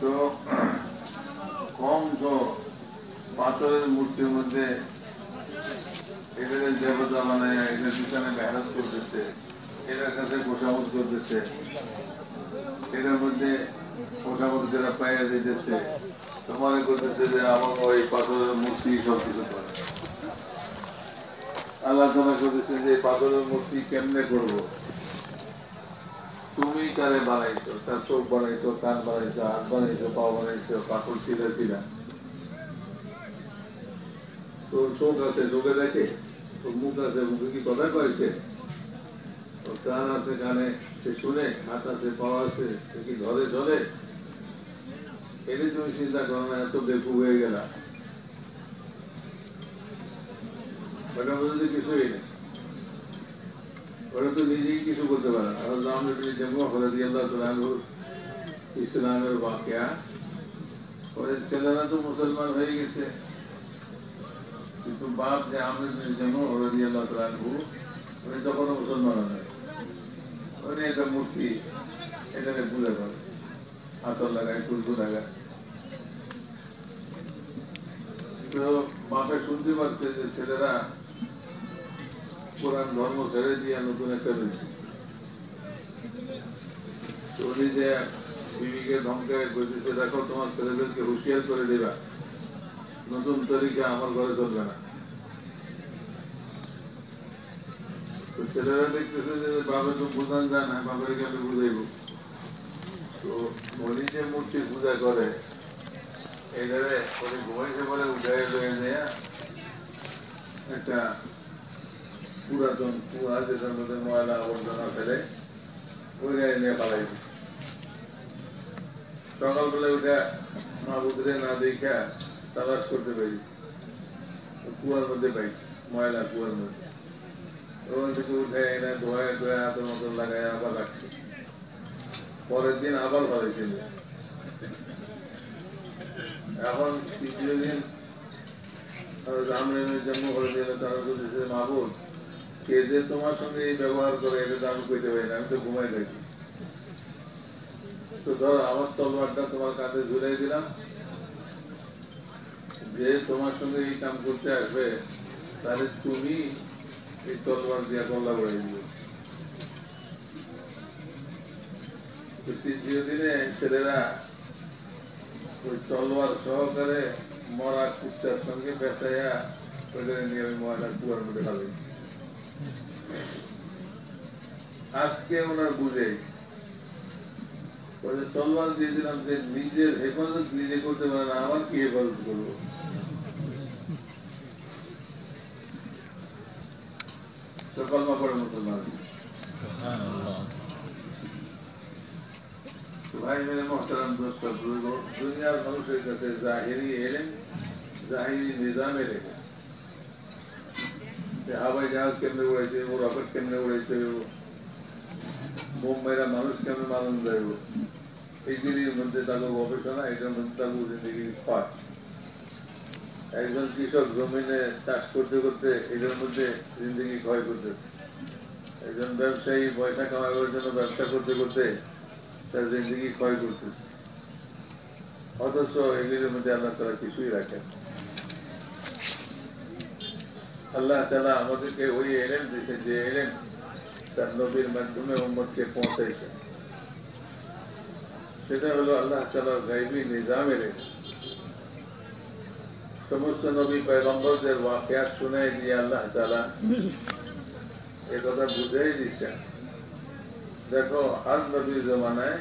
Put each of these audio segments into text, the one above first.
তো, কম তো, পাথরের মূর্তির মধ্যে এদের দেবতা মানে এদের পিছনে মেহনত করতেছে, এদের কাছে গোসামত করতেছে, এদের মধ্যে গোসামত যারা পাইয়া দিতেছে তো মনে করতেছে যে আমার ওই পাথরের মূর্তি সব কিছু করে। আল্লাহ আলোচনা করতেছে যে পাথরের মূর্তি কেমনে করব? তুমি তারে বানাইছো? তার চোখ বানাইছো, কান বানাইছো, হাত বানাইছো, পা বানাইছো পাথর ছিঁড়া ছিঁড়া। তোর চোখ আছে চোখে দেখে? তোর মুখ আছে, মুখে কি কথা কয়েছে তোর কান আছে কানে, সে শুনে, হাত আছে, পা আছে, সে কি ধরে ধরে? এটি তুমি চিন্তা করো না, এত বেকু হয়ে গেলা। ওটার মধ্যে কিছুই নেই ওরা তো নিজেই কিছু করতে পারে আর জন্ম আল্লাহ ইসলামের বাক্যা, ওদের ছেলেরা তো মুসলমান হয়ে গেছে। কিন্তু বাপ যে আমের জন্ম ওরা আল্লাহ তালু উনি তখনও মুসলমান হয় উনি একটা মূর্তি এখানে পূজা করে। হাতর লাগায়, কুলকু লাগায়। তো বাপে শুনতে পাচ্ছে যে ছেলেরা কোরআন ধর্ম ছেড়ে দিয়ে নতুন একটা রয়েছে উনি যে বিবিকে ধমকায় বলতেছে দেখো, তোমার ছেলেদেরকে হুঁশিয়ার করে দেবা। নতুন তরিকা আমার ঘরে চলবে না। ছেলেরা দেখতেছে যে, বাবা তো বুঝান যায় না বাবার আমি বুঝাইব। তো উনি যে মূর্তি পূজা করে এইভাবে উনি ঘুমাইছে বলে উঠে লয়ে যায় একটা পুরাতন কুয়া যেটার মধ্যে ময়লা আবর্জনা ফেলে ওই নিয়ে পালাই সকালবেলা উঠে মা বুধরে না দেখা তালাশ করতে পারি। কুয়ার মধ্যে পাই, ময়লা কুয়ার মধ্যে। ওখান থেকে উঠে এনে ধোয়া ধোয়া হাতের মতন লাগাই আবার রাখছে। পরের দিন আবার ভালাইছিল এখন তৃতীয় দিন রামের জন্ম করে দিল তারা মাহবুব কে যে তোমার সঙ্গে এই ব্যবহার করে, এটা তো আমি কইতে পারি না, আমি তো ঘুমাই থাকি। তো ধর, আমার তলোয়ারটা তোমার কাঁধে ঝুলাই দিলাম। যে তোমার সঙ্গে এই কাম করতে আসবে, তাহলে তুমি এই তলোয়ার দিয়া গল্লা বড়াই দিবে তৃতীয় দিনে ছেলেরা ওই তলোয়ার সহকারে মরা কুত্তার সঙ্গে পেঁচাইয়া ওইখানে নিয়ে আমি ময়লা কুয়ার মধ্যে ফেলে আজকে ওনার বুঝে। ওই তলোয়ার দিয়ে দিলাম যে নিজের হেফাজত নিজে করতে পারে না আমার কি হেফাজত করব? কলমা পড়ে মুসলমান। ভাই মেরে মহতারাম দোস্ত দুনিয়ার মানুষের কাছে জাহিরি এলেন, জাহিরি নিজামে রেখে হাওয়াই জাহাজ কেমনে উড়াইছে ও রকেট কেমনে উড়াইছে মুম্বাইরা মানুষ কেমনে মানুষ যাইব এই জিনিসের মধ্যে তাকে গবেষণা, এটার একজন কৃষক জমিনে চাষ করতে করতে এটার মধ্যে জিন্দগি ক্ষয় করতেছে একজন ব্যবসায়ী পয়সা কামাবার জন্য ব্যবসা করতে করতে তার জিন্দগি ক্ষয় করতেছে অথচ এগুলির মধ্যে আল্লাহ তারা কিছুই রাখেন আল্লাহ তালা আমাদেরকে ওই এলেন দিয়েছেন যে এলেন তার নবীর মাধ্যমে উম্মতকে পৌঁছাইছেন সেটা হলো আল্লাহ তালার গাইবী নিজামের সমস্ত নবী পয়গম্বরদের ওয়াকিয়াত শুনে দিয়ে আল্লাহ তালা এ কথা বুঝাই দিচ্ছেন দেখো আর নবীর জমানায়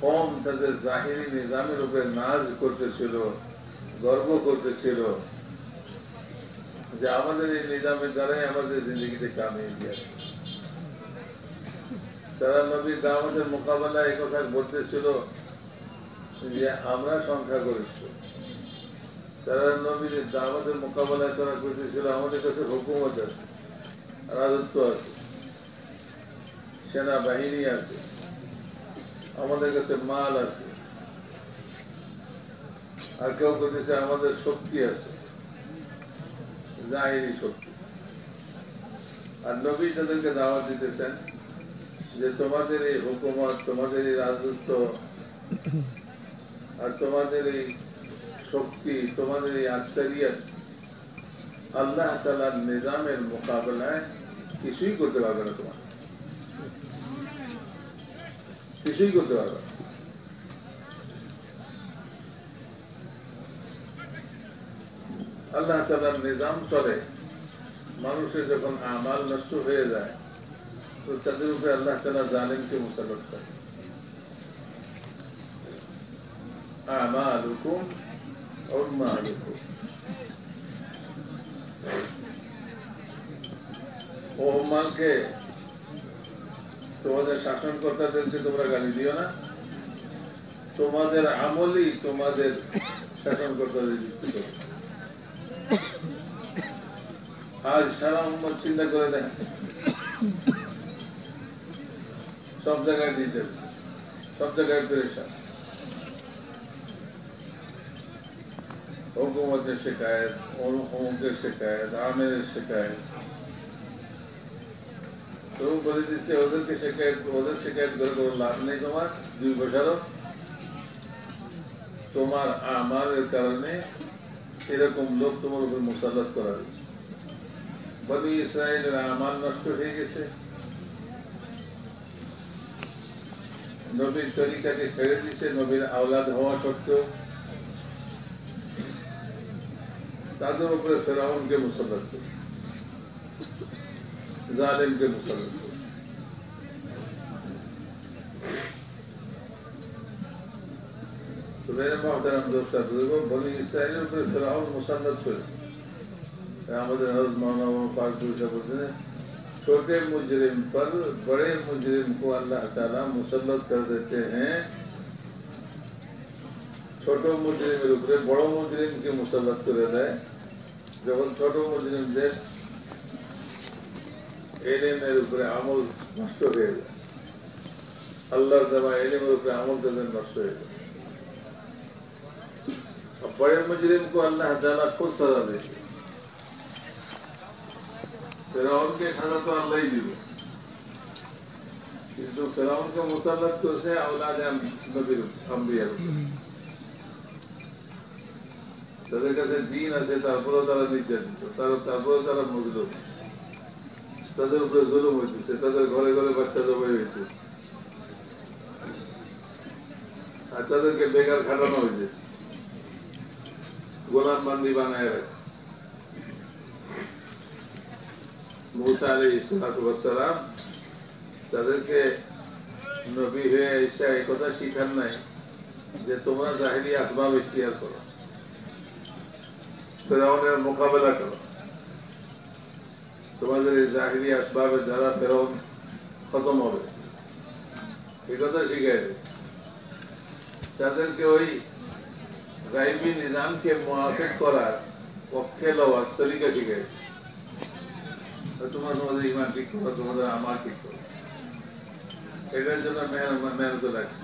কম তাদের জাহিরি নিজামের উপরে নাজ করতেছিল, গর্ব করতেছিল। যে আমাদের এই নিজামের দ্বারাই আমাদের জিন্দগিতে কামিয়ে গিয়েছে তারা নবীর দামতের মোকাবেলায় এই কথা বলতেছিল যে আমরা সংখ্যা গরিষ্ঠ তারা নবীর দামতের মোকাবেলায় তারা করতেছিল আমাদের কাছে হুকুমত আছে, রাজত্ব আছে, সেনাবাহিনী আছে, আমাদের কাছে মাল আছে। আর কেউ করতেছে আমাদের শক্তি আছে। জাহিরি শক্তি। আর নবী তাদেরকে দাওয়াত দিতেছেন যে তোমাদের এই হুকুমত, তোমাদের এই রাজত্ব আর তোমাদের এই শক্তি, তোমাদের এই আশ্চর্য আল্লাহ তালার নিজামের মোকাবেলায় কিছুই করতে পারবে না তোমার। কিছুই করতে পারবে না। আল্লাহ তালার নিজাম চলে মানুষের যখন আমাল নষ্ট হয়ে যায়, তো তাদের উপরে আল্লাহ তালা জালেমকে মোতাবেক করে। আমালুকুম উম্মালুকুম ও মালকে তোমাদের শাসনকর্তাদেরকে তোমরা গালি দিও না। তোমাদের আমলই তোমাদের শাসনকর্তাদের যুক্তি করো আজ সারা উম্মত চিন্তা করে দেন। সব জায়গায় দিতে সব জায়গায় পেরেশান। হুকুমতের শেখায়ত অমুকের শেখায়ত আমের শেখায়ত তো বলে দিচ্ছে, ওদেরকে শেখায়ত ওদের শেখায়ত করে কোনো লাভ নেই তোমার, দুই বছরও। তোমার আমারের কারণে এরকম লোক তোমার উপর মোসাল্লাত করা হয়েছে। বলি ইসরায়েলের আমার নষ্ট হয়ে গেছে। নবীর তরিকাকে ছেড়ে দিচ্ছে নবীর আওলাদ হওয়া সত্ত্বেও। তাদের উপরে ফেরাউনকে মুসল্লাত করে জালেমকে মুসল্লাত मेरे मुहतरम दोस्त बुज़ुर्गों बनी इसराइलों पर फ़िलहाल मुसन्नत पर आमद हज़रत मौलाना फारूक बोलते हैं। छोटे मुजरिम पर बड़े मुजरिम को अल्लाह ताला मुसलत कर देते हैं। छोटो मुजरिम रूपरे रहे बड़ो मुजरिम की मुसलत कर रहे जब उन छोटो मुजरिम जे एने में रूपरे रहे अमल, नष्ट हो गए अल्लाह दबा एने में रुक रहे अमल दबे नष्ट हो गए और बड़े मुजरिम को अल्लाह ताला खुद सजा देते ফেরাউনকে সাজা তো আল্লাহ দিল কিন্তু ফেরাউনকে মোতাল্লাত করছে আওলাদ নবীর আম্বিয়ার তাদের কাছে দিন আছে তারপরেও তারা নির্যাতিত তারা তারপরেও তারা মজল তাদের উপরে জুলুম হইতেছে তাদের ঘরে ঘরে বাচ্চা জবাই হয়েছে আর তাদেরকে বেকার খাটানো হয়েছে গোলাম বান্দি বানায় রাখে। মুসা আলী তাদেরকে নবী হয়ে এসে এই কথা শিখান নাই যে তোমরা জাহিরি আসবাব ইখতিয়ার করো। ফেরাউনের মোকাবেলা করো। তোমাদের এই জাহিরি আসবাবের দ্বারা ফেরাউন খতম হবে, এই কথা শিখাই তাদেরকে ওই গাইবী নিজামকে মোয়াফেক করার পক্ষে লওয়ার তরিকা শিখাইছে তোমরা তোমাদের ইমান ঠিক করো, তোমাদের আমার ঠিক করো। এটার জন্য মেহনত লাগছে।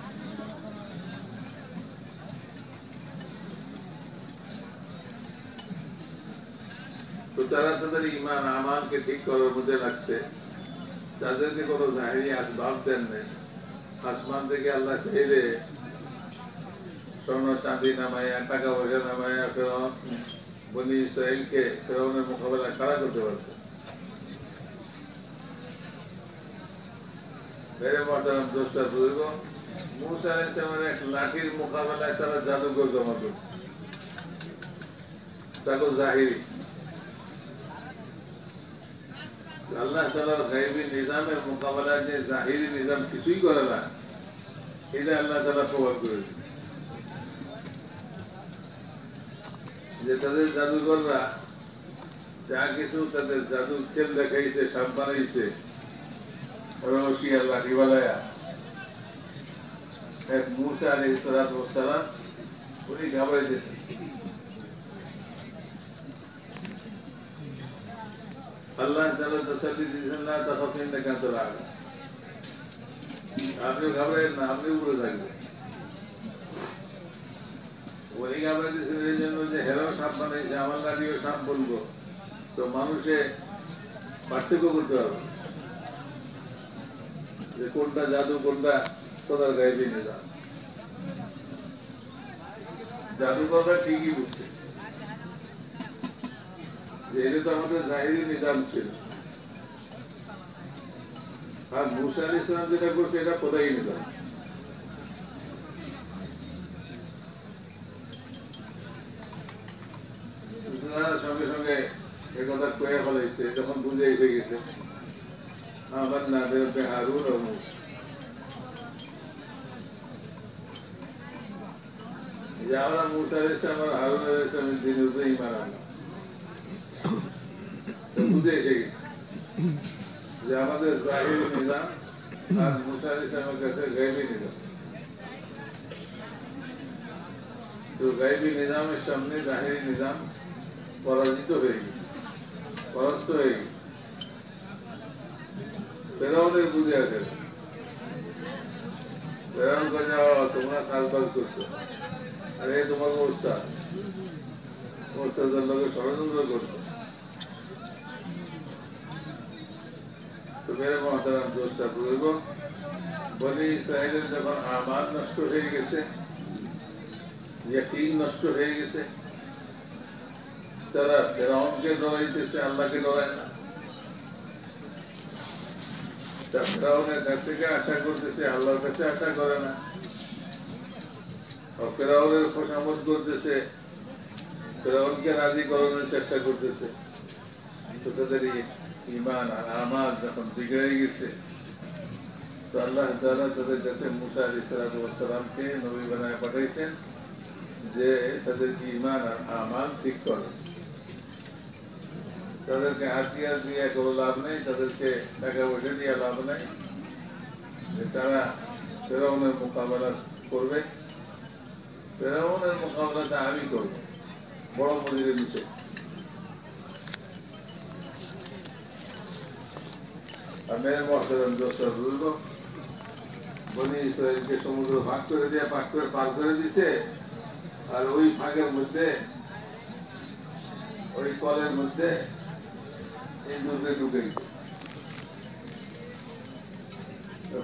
তো তারা তাদের ইমান, আমানকে ঠিক করার মধ্যে লাগছে, তাদেরকে কোনো জাহেরি আসবাব দেন নেই। আসমান থেকে আল্লাহ চাইলে স্বর্ণ চাঁদি নামাইয়া টাকা পয়সা নামাইয়া ফেরাউন বনি ইসরায়েলকে ফেরাউনের মোকাবেলা কারা করতে পারছে মেরে মতারাম দোষটা বুঝব মুসা ইসলামের এক লাঠির মোকাবেলায় তারা জাদুঘর জমা করছে তাকে জাহিরি আল্লাহ তালার গাইবী নিজামের মোকাবেলায় যে জাহিরি নিজাম কিছুই করে না এটা আল্লাহ তালা প্রভাব করেছে যে তাদের জাদুঘররা যা কিছু তাদের জাদু খেল দেখাইছে, সাপ বানাইছে রশিয়া লাঠি বালায়া এক মুসা আলী সালাত ওসালাম উনি ঘাবড়াইতেছেন আল্লাহ তালা তসালি দিয়েছেন না তখন দেখান তো রাগ আপনিও ঘাবড়াইন না আপনি উড়ে থাকবেন। জন্য যে তো মানুষে পার্থক্য করতে পারবে যে কোনটা জাদু, কোনটা সদার গাইবি নিজাম জাদুকররা ঠিকই বুঝছে যে তো আমাদের জাহিরি নিজাম ছিল। আর মুসা আলী ইসলাম যেটা করছে, এটা কোথায় নিজাম সঙ্গে সঙ্গে এ কথা কয়ে ফেলাইছে, যখন বুঝে এসে গেছে। আমার না বেরোতে হারুন ও মুসা যে আমরা মুসা ইসলাম আর হারুন ইসলামের দিন উপরে ইমান আনলাম বুঝে এসে গেছে। যে আমাদের জাহির নিজাম আর মুসা ইসলামের কাছে গাইবি নিজাম। তো গাইবি নিজামের সামনে জাহিরি নিজাম পরাজিত হয়ে গেছে, পরাস্ত হয়ে গেছে। ফেরাউনের বুঝে আছে। ফেরাউন কাছে তোমরা কাজবাজ করছ। আরে, তোমার ওস্তাদ ওস্তাদের লোকে ষড়যন্ত্র করছ। তো মেরে মহাতারাম দোষটা বলব বলি, ইসরায়েলের যখন আমার নষ্ট হয়ে গেছে, ইয়াকিন নষ্ট হয়ে গেছে তারা ফেরাউনকে ডরাইতেছে আল্লাহকে ডরায় না। ফেরাউনের কাছ থেকে আশা করতেছে আল্লাহর কাছে আশা করে না। ফেরাউনের খোসামত করতেছে, ফেরাউনকে রাজি করানোর চেষ্টা করতেছে। তাদের ইমান আর আমার যখন বিগড়ে গেছে, তো আল্লাহ তারা তাদের কাছে মুসা আলী সালামকে নবী বানায় পাঠাইছেন যে তাদেরকে ইমান আর আমার ঠিক করে। তাদেরকে হাতিয়ার দিয়ে কোনো লাভ নেই, তাদেরকে টাকা পয়সা দিয়ে লাভ নেই। তারা ফেরাউনের মোকাবেলা করবে, ফেরাউনের মোকাবেলাটা আমি করব, বড় মন্দিরের নিচে। আর মেয়ের মহাসরণ দোষটা বুঝল বনি ইসরায়েলকে সমুদ্র ভাগ করে দিয়ে পাক করে পার করে দিছে, আর ওই ফাঁকের মধ্যে, ওই কলের মধ্যে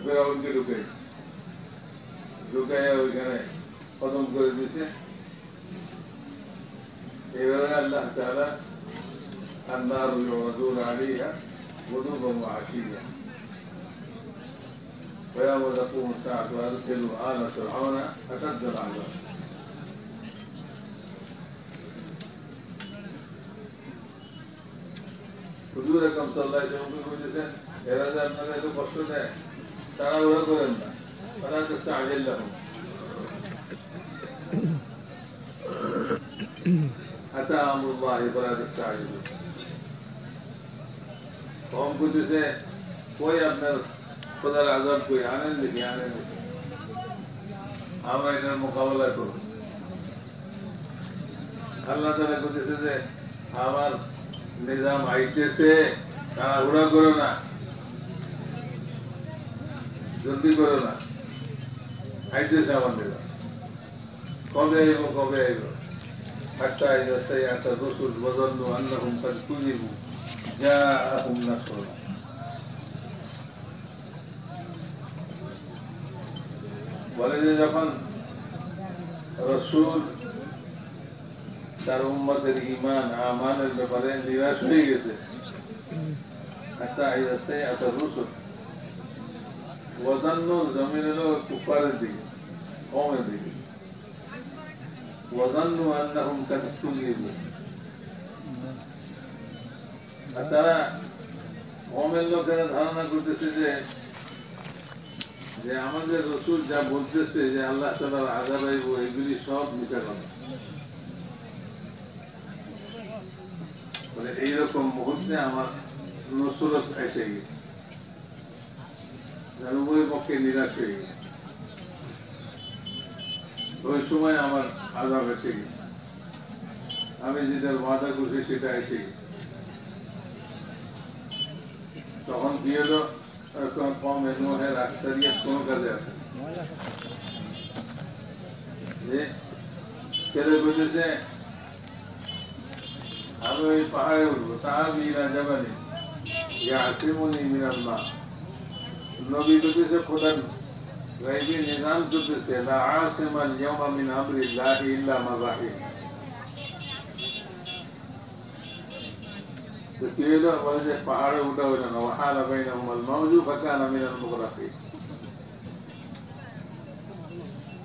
ফেরাউনকে ঢুকে ঢুকাইয়া ওইখানে খতম করে দিছে এবারে আল্লাহ তারা النار يعرضون عليها غدوبا وعشيا ويوم تقوم الساعة وأدخلوا آل فرعون أشد العذاب হুজুর একদম সাল্লাহ সেবকে বুঝেছেন এরা যে আপনারা এত কষ্ট দেয়, তারা ওরা করেন না। তারা চেষ্টা আগের লাগুন হাতা আমুল্লাহ এবার চেষ্টা আগে কম করতেছে কই আপনার খোদার আজাদ কই? আনেন দেখি আনেন দেখি। আমরা এটার মোকাবেলা করব। আল্লাহ তালা করতেছে যে, আমার নিজাম আইতেছে তাড়াহুড়া করো না। জলদি করো না। আইতেছে আমার নিজাম কবে আইব কবে আইব? হাত্তা আইব সেই দোষুর রসুল বদন্ন আন্নাহুম কাজ কুজিব যা আহুম না শোনা বলে যে যখন রসুল তার উম্মতের ইমান আমানের ব্যাপারে নিরাশ হয়ে গেছে। একটা আইদাস্তে এত রসুল। ওয়াজান্ন জমিন কুপারের দিকে, কমের দিকে। ওয়াজান্ন আন্নাহুম কাছে চুলিয়ে আর তারা কমের লোকেরা ধারণা করতেছে যে যে আমাদের রসুল যা বলতেছে যে আল্লাহ তালার আইব, এগুলি সব মিশা কথা। মানে এইরকম মুহূর্তে আমার নসরত এসে গেছে। উভয় পক্ষে নিরাশ হয়ে গেছে। ওই সময় আমার আজাব এসে গেছে। আমি যেটার ওয়াদা করছি সেটা এসে গেছে। তখন হলো? কম এনুহের আক্সারিয়াত কোনো কাজে আসে ছেলে বুঝেছে আসিমুনি মিনাল্লাহ নবী বুঝেছে খোদার গাইবী নিজাম চলতেছে লা আসিমান ইয়াওমা মিন আমরিল্লাহি ইল্লা মা রাহিম তো কি হলো বলে যে পাহাড়ে উঠা হইল না ওয়াহালা বাইনাহুম আল মাউজু ফাকানা মিনাল মুগরাকিন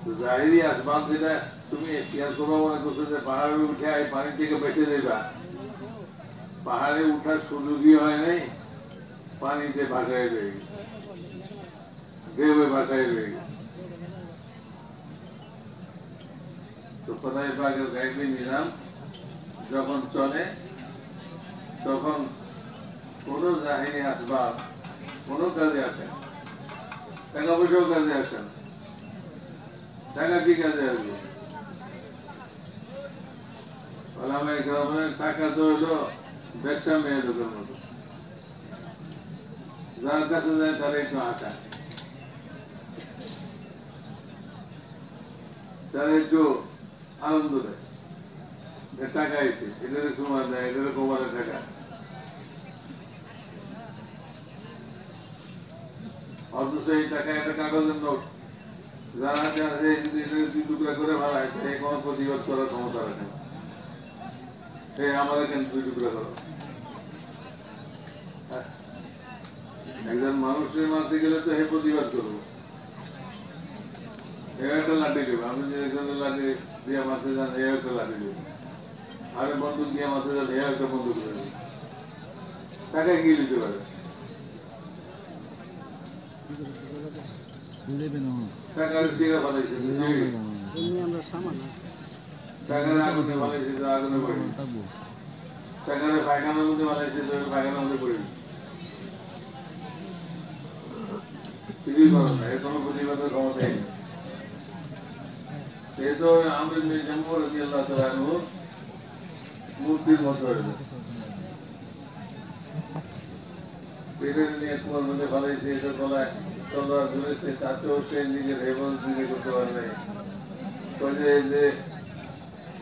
তো জাহিরি আসমান যেটা তুমি এখতিয়ার করবো মনে করছো যে পাহাড়ে উঠে এই পানি থেকে বেঁচে দেবা পাহাড়ে উঠার সুযোগই হয় নাই, পানিতে ভাসায় রয়ে ঢেউয়ে ভাসায় রয়ে তো কোথায় পাকের গাইবে নিলাম, যখন চলে, তখন কোন জাহিনী আসবাব, কোন কাজে আসে টাকা পয়সাও কাজে আসে না। টাকা কি কাজে আসবে? টাকা তো মতো। যার কাছে যায় তারা একটু আটা। তারা একটু আনন্দ দেয়। টাকা এসে এদের সময় দেয় এদের কোমারে টাকা। অথচ এই টাকা একটা কাগজের নোট। যারা দুই টুকরা করে ভাড়ায় সে কোনো প্রতিবাদ করার ক্ষমতা রাখে না। দুই টুকরা করো হ্যাঁ। একজন মানুষের মারতে গেলে তো হে প্রতিবাদ করব। একটা লাঠি দেবো। আমি যে একজনের লাঠি দিয়ে মারতে যান এ একটা লাঠি দেবো। আরে বন্দুক দিয়ে মারতে যান এ একটা বন্দুক দেবে। টাকা কি দিতে পারে? টাকা টাকার সিগা বানাইছে টাকার আগুনে বানাইছে তো আগুনে মধ্যে বানাইছে তো পায়খানার মধ্যে পড়ে না এর কোনো সে তো আমাদের জন্ম রাজি আল্লাহ তালু মূর্তির মতো নিয়ে কুয়ার মধ্যে ফলাইছে এসে গলায় তলোয়ার ধরেছে তাতেও সে নিজের হেবন নিজে করতে পারে নাই। যে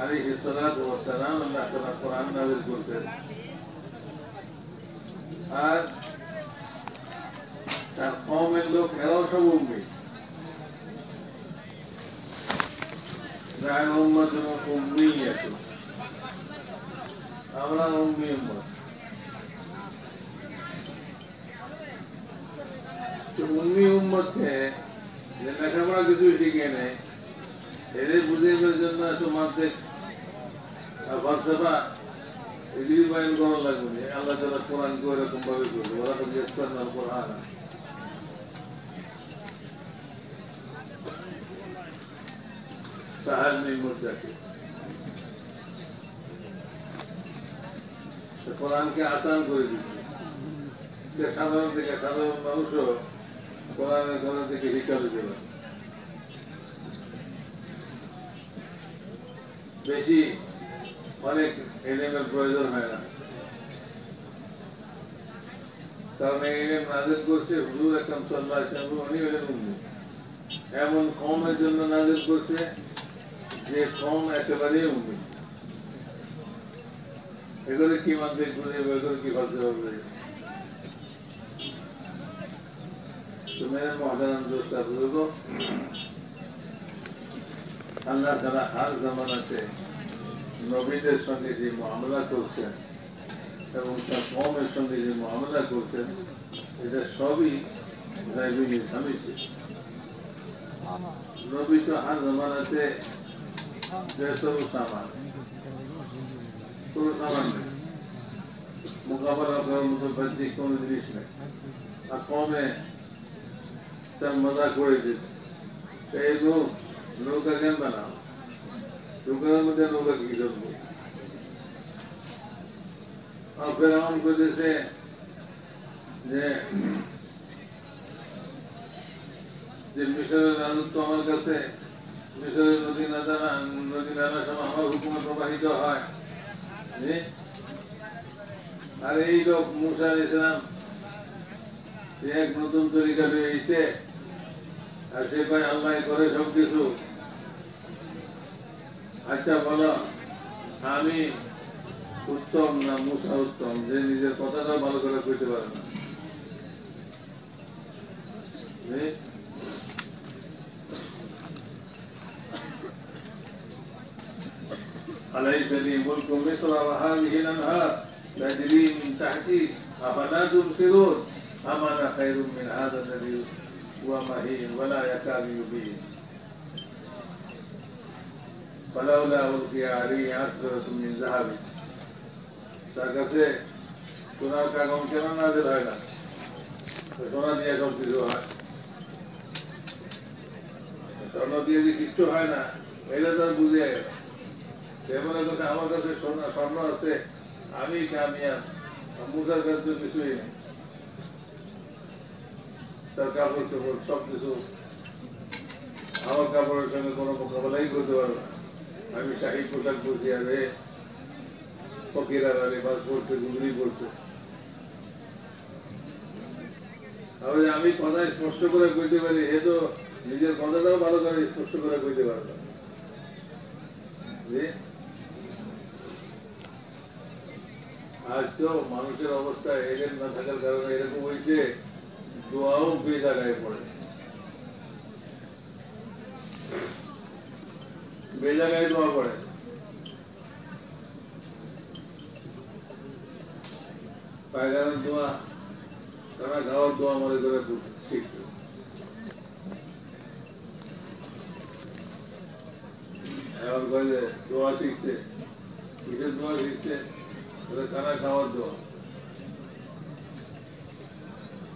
আরে ইসলাত ও সালাম আল্লাহ তালা কোরআন নাজিল করতেন আর তার কমের লোক এরাও সব উম্মি। যার উম্মত উম্মি আছে আমরা উম্মি উম্মত। তো উম্মি উম্মতকে লেখাপড়া কিছু শিখে নেয় এদের বুঝাইবার জন্য এত মানতে ফলসফা এগুলি বাইন করা লাগবে না। আল্লাহ তালা কোরআন করে এরকম ভাবে করবে? ওরা তো করেন না কোরআন সাহার নেই মুদ্রাকে কোরআনকে আসান করে দিচ্ছে। সাধারণ থেকে সাধারণ মানুষও কোরআনের ঘর থেকে শিক্ষা দিতে পারে বেশি অনেক এলেমের প্রয়োজন হয় না। কারণ এই এলেম নাজের করছে হুজুর একদম সল্লাহ উনি হলেন উম্মি। এমন কমের জন্য নাজের করছে যে কম একেবারেই উম্মি। এগুলো কি মানতে ঘুরে এগুলো কি ভাবতে পারবে তো মেরে মহাদান দোষটা বুঝব আল্লাহ তারা হার জামানাতে নবীদের সঙ্গে যে মামলা করছেন এবং তার কমের সঙ্গে যে মামলা করছেন, এটা সবই গাইবী নির্ধামিত নবী তো হার জামানাতে যেসব সামান, কোনো সামান নেই। মোকাবেলা করার মতো বাহ্যিক কোনো জিনিস নেই। আর কমে তার মজা করে দিচ্ছে এই নৌকা কেন বানাও? নৌকার মধ্যে নৌকা কি করব ফেরাউন করেছে যে যে মিশরের রাজত্ব আমার কাছে, মিশরের নদী নাদা নদী নালা সব আমার হুকুমে প্রবাহিত হয়? আর এই লোক মুসা ইসলাম এক নতুন তরিকা রয়েছে, আর সে ভাই আল্লাহ করে সব কিছু আচ্ছা বলো আমি উত্তম না মুসা উত্তম যে নিজের কথাটা ভালো করে কইতে পারে না জি? أليس لي ملك مصر وهذه الأنهار تجري من تحتي أفلا تبصرون أم أنا خير من هذا الذي هو مهين ولا يكاد يبين فلولا ألقي عليه أسرة من ذهب তার কাছে সোনার কাগজ কেন নাজেল হয় না তো সোনা দিয়ে সব কিছু হয় স্বর্ণ দিয়ে যে কিচ্ছু হয় না এটা তার বুঝে গেল সে মনে করছে আমার কাছে সোনা স্বর্ণ আছে আমি কামিয়াব মুসার কাছে তো কিছুই নেই তার কাপড় চোপড় সব কিছু আমার কাপড়ের সঙ্গে কোনো মোকাবেলাই করতে পারবে না আমি শাহী পোশাক পরছি এ ফকিরা লেবাস পড়ছে গুগলি পড়ছে তাহলে আমি কথা স্পষ্ট করে কইতে পারি এ তো নিজের কথাটাও ভালো করে স্পষ্ট করে কইতে পারবে? আজ তো মানুষের অবস্থা এলেন না থাকার কারণে এরকম হয়েছে দোয়াও বে জায়গায় পড়ে বে জায়গায় দোয়া পড়ে পায়খানার দোয়া তারা খাওয়ার দোয়া মনে করে শিখছে এখন কয়ে যে দোয়া শিখছে কিসের দোয়া শিখছে ওদের খানা খাওয়ার দোয়া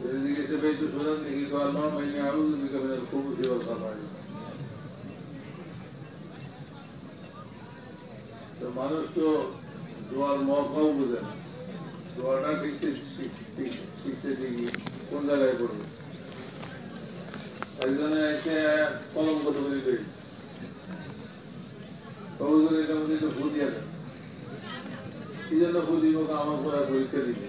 এদিকে সে বেশ শোনেন দেখি আল্লাহ মাইনে আরও দিকে খুব সেবা খাওয়া তো মানুষ তো দোয়ার মহাও বোঝে না। দোয়াটা শিখছে শিখ- শিখছে দেখি কোন জায়গায় পড়বে একজনে এসে কলম কত করে। পেয়েছে কবুতর এটা মধ্যে তো ভূত দিয়ে কি জন্য ভূত দিব আমার পরে পরীক্ষা দিবে?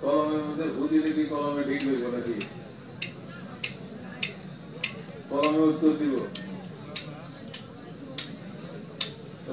কলমের মধ্যে ভূত দিলে কি কলমে ঠিক হইব নাকি? কলমে উত্তর দিব।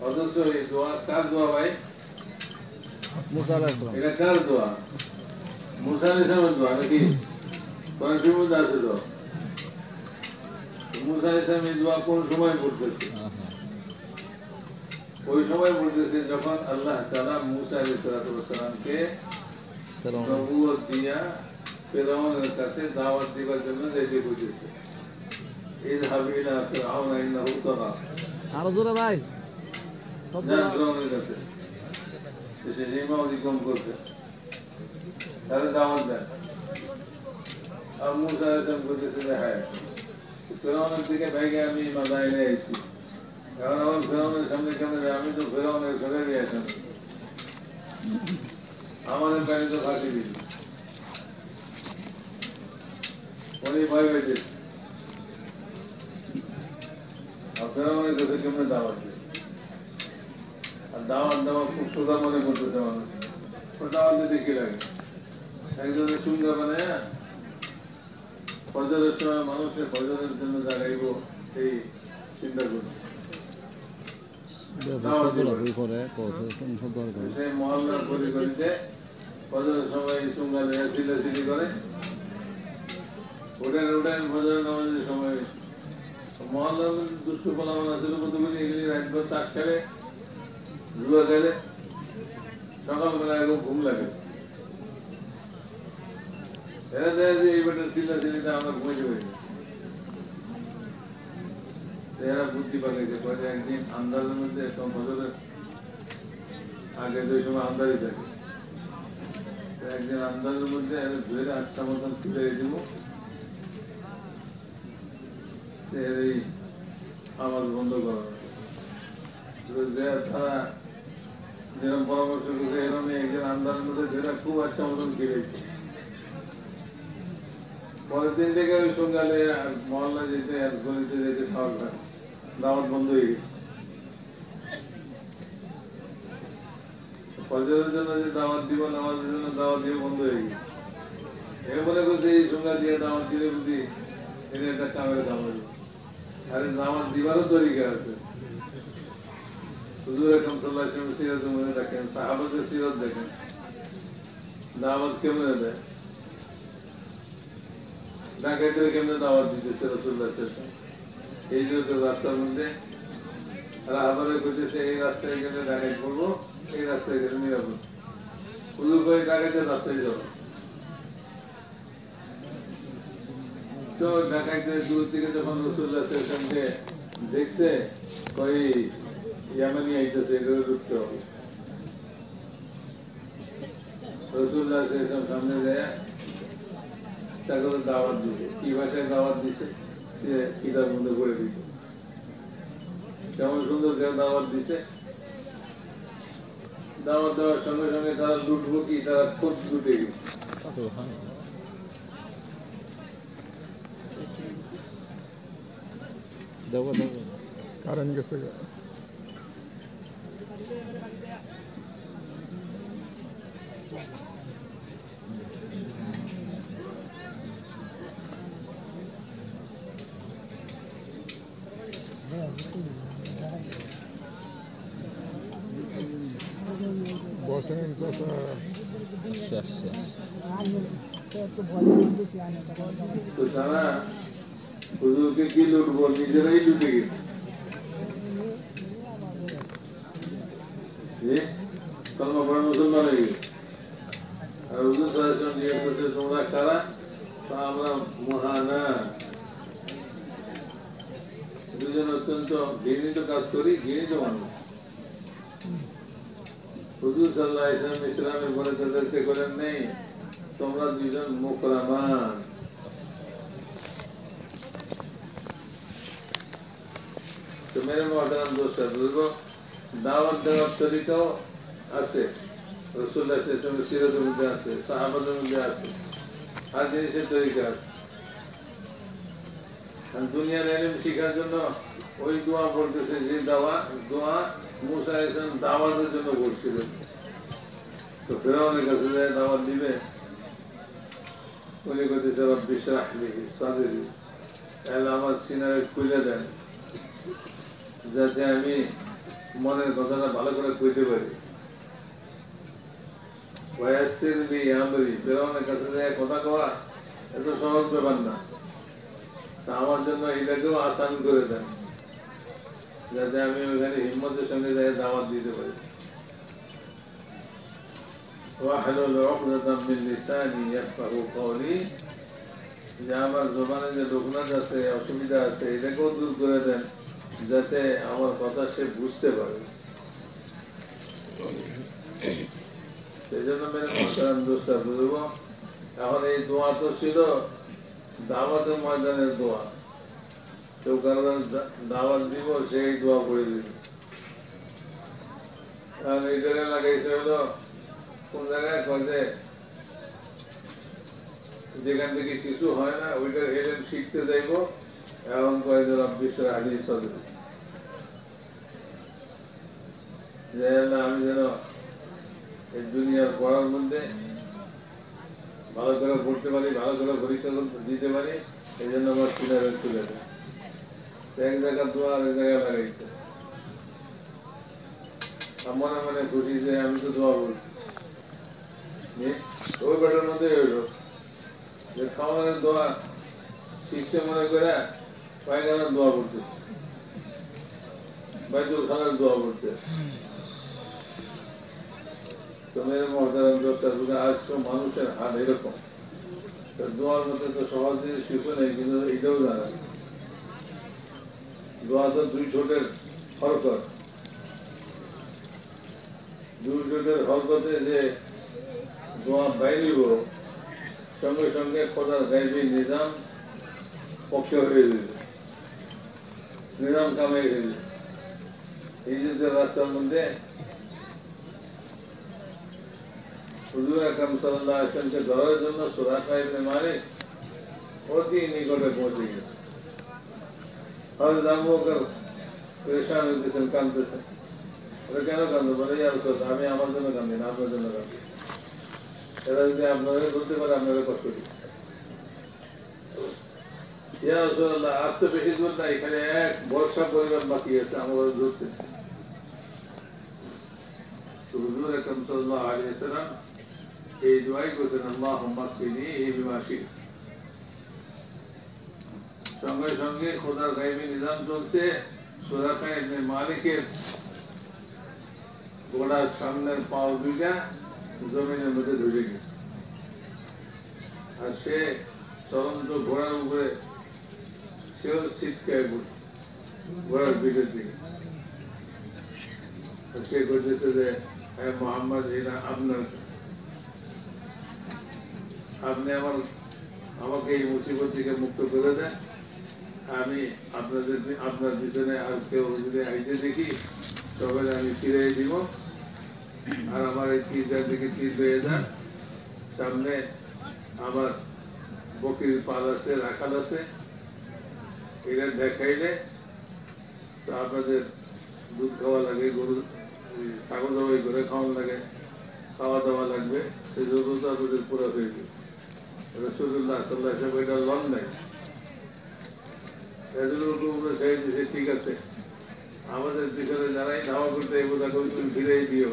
অথচ এই দোয়া কার দোয়া ভাই? মুসা আলাইহিস সালাম এটা কার দোয়া? মুসা ইসলামের দোয়া নাকি? কোরআন মধ্যে আছে তো? মুসা ইসলাম এই দোয়া কোন সময় পড়তেছে? ওই সময় পড়তেছে যখন আল্লাহ তালা মুসা নবুয়ত দিয়া ফেরাউনের কাছে দাওয়াত দিবার জন্য যাইতে বুঝেছে ঈদ হাবিলা ফেরাউন আরও জোরে ভাই। অতিক্রম করছে তাহলে দাওয়াত দেন আর মুসা করতেছে যে হ্যাঁ ফেরাউনের দিকে ভেগে আমি মাথায় এনে এসেছি কারণ আমার ফেরাউনের সামনে কেমন আমি তো ফেরাউনের ঘরে গিয়েছেন আমাদের বাড়ি তো ফাঁকি দিচ্ছি উনি ভয় পেয়েছে আর ফেরাউনের কাছে কেমনে দাওয়াত আর দাওয়াত দেওয়া খুব সোজা মনে করতেছে মানুষ। দাওয়াত দিতে কি লাগে? একজনের সুন্দর মানে ফজরের সময় মানুষের ফজরের জন্য দাঁড়াইব এই চিন্তা করছে। মহল্লার পরিকরিতে ফজরের সময় সুঙ্গালে সিলাসিলি করে। ওঠেন ওঠেন ফজরের নামাজের সময়। মহল্লার দুষ্ট ছিল কতগুলি এগুলি রাখব চাষ খেলে জুয়া খেলে সকালবেলা একদম ঘুম লাগে। এরা দেয় যে এই বেটার সিলাসিলিতে আমরা হয়ে এরা বুদ্ধি পাকিয়েছে পরে একদিন আন্দাজের মধ্যে আগে যে সময় আন্দাজই থাকে। একদিন আন্দাজের মধ্যে ধরে আটটা মতন তুলে দিব আওয়াজ বন্ধ করা। তারা যেরকম পরামর্শ করছে এরকম একজন আন্দাজের মধ্যে যেটা খুব আচ্ছা মতন ফিরেছে। পরের দিন থেকে ওই আর মহল্লা যেতে আর গলিতে যেতে খায় দাওয়াত বন্ধ হয়ে গেছে। ফজরের জন্য যে দাওয়াত দিব, নামাজের জন্য দাওয়াত দিয়ে বন্ধ হয়ে গেছে। এর মনে করছে এই সঙ্গা দিয়ে দাওয়াত দিলে বুঝি এটা একটা কামের দাম আরে দাওয়াত দিবারও তরিকা আছে। হুজুর এখন সাল্লাহ সিরাজ মনে দেখেন সাহাবাদের সিরাত দেখেন। দাওয়াত কেমনে দেয়? ডাকাইতে কেমনে দাওয়াত দিতেছে রসুল্লাহ এই যে রাস্তার মধ্যে রাহাবারে করতেছে এই রাস্তায় গেলে ডাকাই করব, এই রাস্তায় গেলে নিরাপদ। হুজুর করে ডাকাইতে রাস্তায় যাব। তো ডাকাইতে দূর থেকে যখন রসুল্লাহ দেখছে ওই ইয়ামানি আইতেছে এগুলো ঢুকতে হবে রসুল্লাহ সামনে যায় তাকে দাওয়াত দিছে কি ভাষায় দাওয়াত দিছে সে কিতাব বন্ধ করে দিছে কেমন সুন্দর কেউ দাওয়াত দিছে দাওয়াত দেওয়ার সঙ্গে সঙ্গে তারা লুটবো কি তারা খোঁজ লুটে গেছে দেবো দেবো গেছে গা। বসেন কথা শেষ শেষ তো তারা হুজুরকে কি লুটবো নিজেরাই লুটে গেছে। যে কলমা পড়া মুসলমান হয়ে গেছে আর হুজুর সাহেব জিজ্ঞেস করছে তোমরা কারা তা আমরা মহানা দুজন অত্যন্ত ঘৃণিত কাজ করি ঘৃণিত মানুষ হুজুর সাল্লাহ ইসলাম ইসলামের পরে তাদেরকে করেন নেই তোমরা দুজন মোকরামান তো মেরে মহাদান দোষটা বুঝব দাওয়াত দেওয়ার তরিকাও আছে রসুল্লাহ সঙ্গে সিরতের মধ্যে আছে, সাহাবাদের মধ্যে আছে আর জিনিসের তরিকা আছে। দুনিয়ার এলিম শিখার জন্য ওই দোয়া পড়তেছে যে দাওয়া, দোয়া মুসা ইসলাম দাওয়াতের জন্য বলছিলেন। তো ফেরাউনের কাছে যায়, দাওয়াত দিবে। উনি করতেছে রব্বি শাহ লিখি সাদেরি। তাহলে আমার সিনারে খুলে দেন, যাতে আমি মনের কথাটা ভালো করে কইতে পারি বয়াসের আমরি ফেরাউনের কাছে যায় কথা কওয়া এত সহজ ব্যাপার না তা আমার জন্য এটাকেও আসান করে দেন যাতে আমি ওখানে হিম্মতের সঙ্গে যাই দাওয়াত দিতে পারি واحلل عقدة من لساني يفقهوا قولي যে আমার জবানে যে লোকনাথ আছে অসুবিধা আছে এটাকেও দূর করে দেন যাতে আমার কথা সে বুঝতে পারে। সেই জন্য মেরে মহাতারাম দোষটা বুঝব এখন এই দোয়া তো ছিল দাওয়াতের ময়দানের দোয়া। কেউ কারণ দাওয়াত দিব, সেই দোয়া করে দিবে। কারণ এই এটারে লাগাইছে হলো, কোন জায়গায় কয়ে যেখান থেকে কিছু হয় না, ওইটার এলেন শিখতে যাইব। এমন কয়েক রব্বিশ্বর আলী সদর। আমি যেন এই দুনিয়ার পড়ার মধ্যে ভালো করে পড়তে পারি, ভালো করে পরীক্ষা দিতে পারি, এই জন্য আমার সিনারে তুলে দেয়। এক জায়গা দোয়া আর এক জায়গায় লাগাইছে। মনে মনে খুশি যে আমি তো দোয়া বলছি ওই বেটার মধ্যে হইল যে খাওয়ানোর দোয়া শিখছে মনে করে পায়খানার দোয়া করতে। বাইতুল খানার দোয়া করতে। তো মেরে মহতারাম দোষটা আজ তো মানুষের হাল এরকম। দোয়ার মধ্যে তো সহজ জিনিস শিখে নেই, কিন্তু এটাও জানা। দোয়া তো দুই ছোটের হরকত। দুই ছোটের হরকতে যে দোয়া বাইরিব সঙ্গে সঙ্গে খোদার গাইবি নিজাম পক্ষে হয়ে যাবে নিজাম কামে এই যে রাস্তার মধ্যে হুজুর আকরম সাল্লাহ আসলামকে ধরার জন্য সুরাখা ইবনে মালিক অতি নিকটে পৌঁছে গেছে। হয়তো আবু বকর পরেশান হইতেছেন আমি আমার জন্য কান্দি না, আপনার জন্য কান্দি। এরা যদি আপনাদের ধরতে পারে, আপনারা কষ্ট দিন ইয়া রসুল্লাহ আর তো বেশি দূর না এখানে এক বর্ষা পরিমাণ বাকি আছে আমাদের ধরতে হুজুর আকরম সাল্লাহ আলিয়া সাল্লাম এই দোয়াই করতেন আল্লাহ হোম্মাকিনি এই বিমাসী সঙ্গে সঙ্গে খোদার গাইবি নিজাম চলছে সোজাকা ইবনে মালিকের গোড়ার সামনের পাও দুইটা জমিনের মধ্যে ধরে গেছে আর সে চলন্ত ঘোড়ার উপরে সেও ছিটকায় পড়ছে ঘোড়ার পিঠের দিকে আর সে করতেছে যে হ্যাঁ মোহাম্মদ এটা আপনার আপনি আমার, আমাকে এই মুসিবত থেকে মুক্ত করে দেন। আমি আপনাদের, আপনার পিছনে আর কেউ যদি আইতে দেখি, তবে আমি ফিরে দিব। আর আমার এই তীরটার দিকে তীর হয়ে যান। সামনে আমার বকির পাল আছে, রাখাল আছে। এটা দেখাইলে তো আপনাদের দুধ খাওয়া লাগে, গরু ছাগল জবাই করে খাওয়ানো লাগে, খাওয়া দাওয়া লাগবে। সেই জন্য তো আপনাদের পুরো হয়ে যাবে ঠিক আছে, আমাদের পিছনে যারাই ধাওয়া করতে এই বোধা করি তুমি ফিরেই দিও।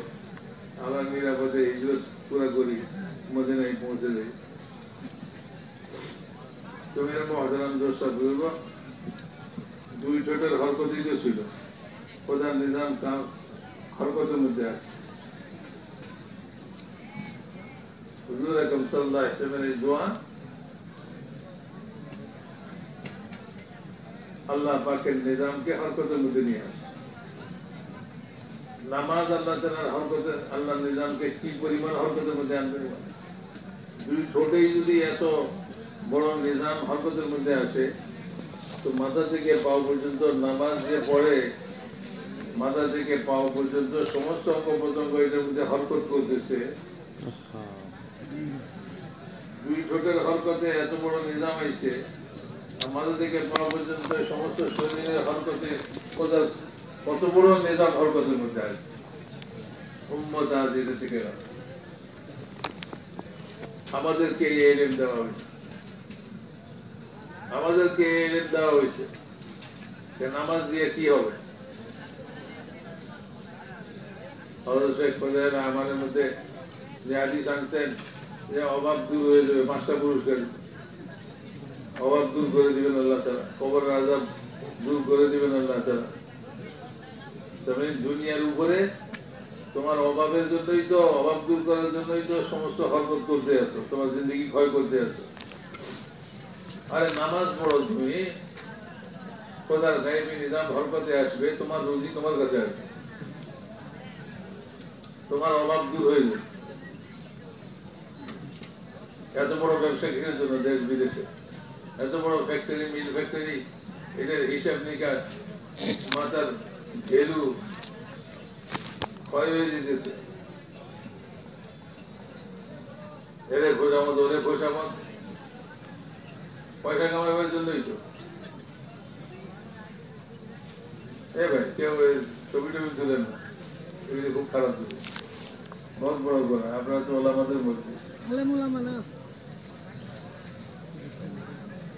আমরা নিরাপদে হিজরত পুরা করি, মদিনায় পৌঁছে যাই। তুমি এরকম হজরাম দোষটা বুঝব? দুই ঠোঁটের হরকতই তো ছিল। প্রধান নিজাম তার হরকতের মধ্যে আছে। হুজুর আকরম সাল্লাহ ইসলামের এই দোয়া আল্লাহ পাকের নিজামকে হরকতের মধ্যে নিয়ে আসে নামাজ আল্লাহ তালার হরকতের আল্লাহ নিজামকে কি পরিমাণ হরকতের মধ্যে আনতে দুই ঠোঁটেই যদি এত বড় নিজাম হরকতের মধ্যে আসে তো মাথা থেকে পাওয়া পর্যন্ত নামাজ যে পড়ে, মাথা থেকে পাওয়া পর্যন্ত সমস্ত অঙ্গ প্রত্যঙ্গ এটার মধ্যে হরকত করতেছে। দুই ঠোঁটের হরকতে এত বড় নিজাম আইছে মাথা থেকে পাওয়া পর্যন্ত সমস্ত শরীরের হরকতে কত বড় নিজাম হরকতের মধ্যে আছে। উম্মত আজ থেকে। আমাদেরকে এই এলেম দেওয়া হয়েছে। আমাদেরকে এই এলেম দেওয়া হয়েছে যে নামাজ দিয়ে কি হবে? আমাদের মধ্যে যে আদিস আনছেন যে অভাব দূর হয়ে যাবে, পাঁচটা পুরস্কার অভাব দূর করে দিবেন আল্লাহ তারা কবর আজাব দূর করে দিবেন আল্লাহ তারা তবে দুনিয়ার উপরে তোমার অভাবের জন্যই তো, অভাব দূর করার জন্যই তো সমস্ত হরকত করতে আছো, তোমার জিন্দগি ক্ষয় করতে আছো। আরে নামাজ পড়ো তুমি। খোদার গায়েবী নিজাম হরকতে আসবে, তোমার রুজি তোমার কাছে আসবে। তোমার অভাব দূর হয়ে যাবে। এত বড় ব্যবসা কিসের জন্য দেশ বিদেশে? এত বড় ফ্যাক্টরি মিল ফ্যাক্টরি এটার হিসাব নিকাশ, মাথার ভেলু ক্ষয় হয়ে যেতেছে। এরে খোঁজামত ওরে খোঁজামত পয়সা কামাবার জন্যই তো। এ ভাই, কেউ এই ছবি টবি তুলেন না। খুব খারাপ দিবে বহুত বড় করে, আপনারা তো ওলামাদের মধ্যে।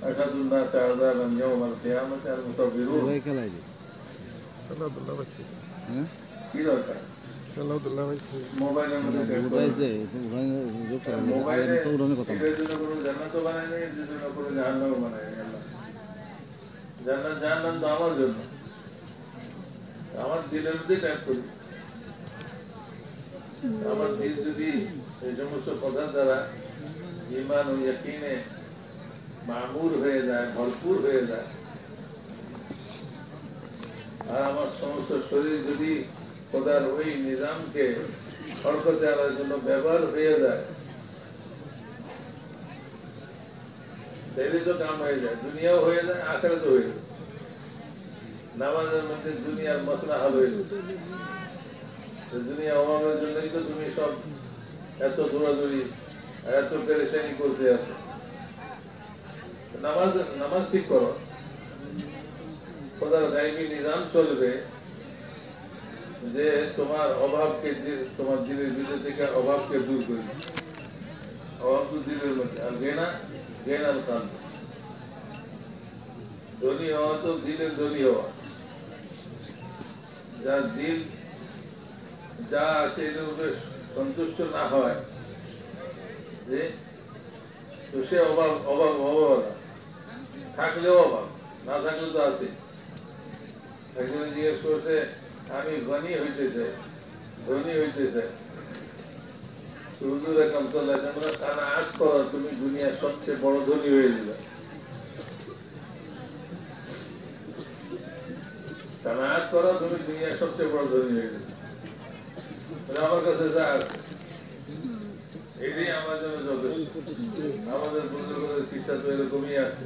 أشهد الناس عذابا يوم القيامة المصبرون ওরাই খেলাই যে খেলাধুলা বাচ্চা হ্যাঁ কি দরকার সালাউদ্দিল্লাহ ভাই মোবাইলের মধ্যে type করা। উঠাইছে তো উঠানে যোগ করে মোবাইলে তো উঠানে কথা এটার জন্য কোনো জান্নাতও বানায় নাই, এটার জন্য কোনো জাহান্নামও বানায় নাই আল্লাহ। জান্নাত জাহান্নাম তো আমার জন্য আমার দিলের মধ্যে ট্যাপ করি আমার দিল যদি এই সমস্ত কথার দ্বারা ইমান ও ইয়াকিনে মামুর হয়ে যায়, ভরপুর হয়ে যায়। আর আমার সমস্ত শরীর যদি খোদার ওই নিজামকে হরকতে আনার জন্য ব্যবহার হয়ে যায় তাইলে তো কাম হয়ে যায়, দুনিয়াও হয়ে যায় আখেরা তো হয়ে যায়। নামাজের মধ্যে দুনিয়ার মশলা হাল হয়ে যায়। দুনিয়া অভাবের জন্যই তো তুমি সব এত দৌড়াদৌড়ি এত পেরেশানি করতে আছো নামাজ নামাজ ঠিক করো। খোদার গাইবী নিজাম চলবে যে তোমার অভাবকে তোমার দিলের ভিতর থেকে অভাবকে দূর করি অভাব তো দিলের মধ্যে, আর গেনা গেনার কান্ত ধনী হওয়া তো দিলের ধনী হওয়া। যার দিল যা আছে এটার উপরে সন্তুষ্ট না হয়, যে সে অভাব অভাব অভাব। থাকলেও অভাব না থাকলে তো আছে। একজন জিজ্ঞেস করছে, আমি ধনী হইতে চাই, ধনী হইতে চাই। কানা আট করো, তুমি দুনিয়ার সবচেয়ে বড় ধনী হয়ে যাবে। আট করো, তুমি দুনিয়ার সবচেয়ে বড় ধনী হয়ে যাবে। আমার কাছে যা আছে, এটাই যথেষ্ট। আমাদের বুজুর্গদের শিক্ষা তো এরকমই আছে।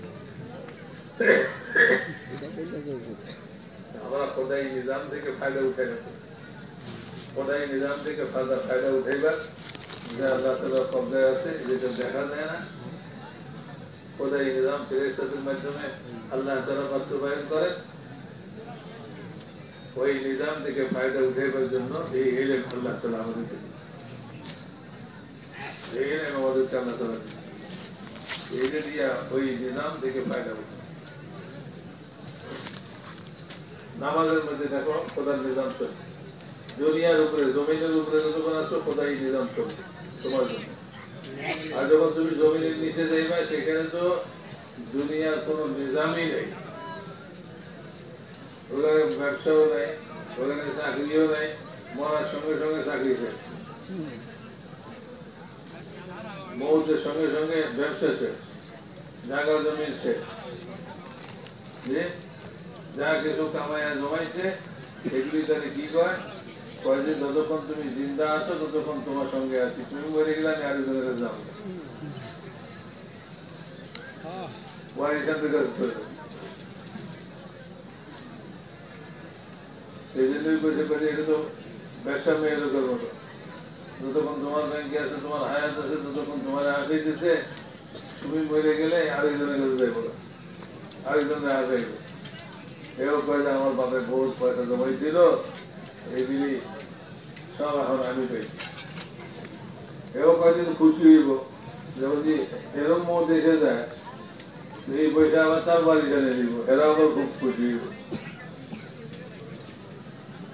মসজিদে জায়গা আমরা খোদাই নিজাম থেকে ফায়দা উঠে নেব খোদাই নিজাম থেকে ফায়দা ফায়দা উঠাইবার। যে আল্লাহ তালা কবজায় আছে, যেটা দেখা যায় না। খোদাই নিজাম ফেরেস্তাদের মাধ্যমে আল্লাহ তালা বাস্তবায়ন করেন ওই নিজাম থেকে ফায়দা উঠাইবার জন্য এই এলেম আল্লাহ তালা আমাদেরকে দিয়েছে। এই এলেম আমাদেরকে আল্লাহ তালা দিয়েছে। এইটা দিয়া ওই নিজাম থেকে ফায়দা উঠে নামাজের মধ্যে দেখো, খোদার নিজাম চলছে। দুনিয়ার উপরে, জমিনের উপরে যতক্ষণ আছো, খোদাই নিজাম চলছে তোমার জন্য। আর যখন তুমি জমিনের নিচে যাইবা, সেখানে তো দুনিয়ার কোনো নিজামই নেই। ওখানে ব্যবসাও নেই, ওখানে চাকরিও নেই, মরার সঙ্গে সঙ্গে চাকরি শেষ। মৌতের সঙ্গে সঙ্গে ব্যবসা শেষ, জায়গা জমির শেষ। যে কিছু কামাইয়া জমাইছে এগুলি তাহলে কি কয়? কয় যে, যতক্ষণ তুমি জিন্দা আছো, ততক্ষণ তোমার সঙ্গে আছি। তুমি মরে গেলে আমি আরেকজনের কাছে যাব। জন্যই বসে করে এটা তো ব্যবসা মেয়ে লোকের মতো যতক্ষণ তোমার ব্যাংকে আছে, তোমার হায়াত আছে, ততক্ষণ তোমার আসাইতেছে তুমি মরে গেলে আরেকজনের কাছে যাইব না। আরেকজনের আসাইবে এও কয় আমার বাপের বহুত পয়সা জমাই ছিল এইগুলি সব এখন আমি পেয়েছি এও কয় খুশি হইব, যেমন যে এরকম মো দেখে যায় এই পয়সা আবার তার বাড়ি জানিয়ে দিব, এরা আবার খুব খুশি হইব।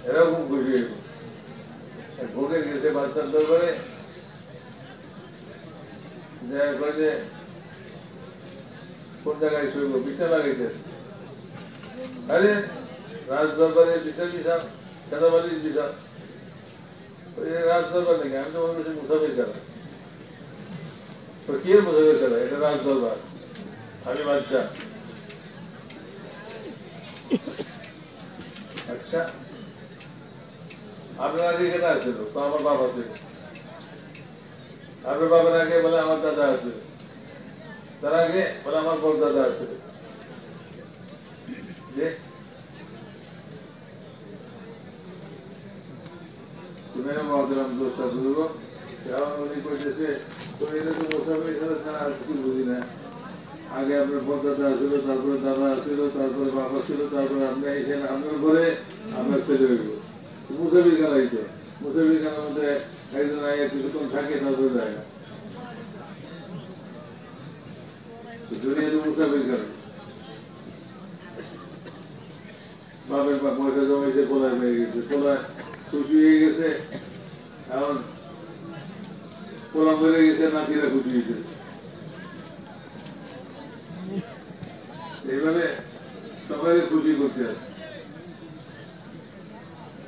এরাও খুব খুশি হইব। ভোগে গেছে বাচ্চার দরবারে, যে কোন জায়গায় শুইব, বিছানা লাগাইছে আরে রাজ দরবারে বিচার দিতাম খেলাবাড়ি দিতাম ওই রাজ দরবার নাকি আমি তো মনে করছি মুসাফির খেলা তো কি এর মুসাফির খেলা এটা রাজ দরবার আমি বাচ্চা আচ্ছা আপনার আগে কেনা আছিল তো আমার বাবা ছিল আপনার বাবার আগে বলে আমার দাদা আছে তার আগে বলে আমার বড় দাদা আছে আগে আপনার পদ্মাদা আসছিল তারপরে দাদা আসছিল তারপরে বাবা ছিল তারপরে আমরা এখানে আপনার ঘরে আমরা চলে হইব মুসাফির খেলা হইতো মুসাফির খেলার মধ্যে একজন আগে কিছুক্ষণ থাকে তারপরে যায় না দুনিয়াতে মুসাফির খেলা বাপের পা পয়সা জমাইছে পোলায় পেয়ে গেছে পোলায় খুশি হয়ে গেছে। এখন পোলা মেরে গেছে নাতিরা খুশি হয়েছে এইভাবে সবাই খুশি করতে আছে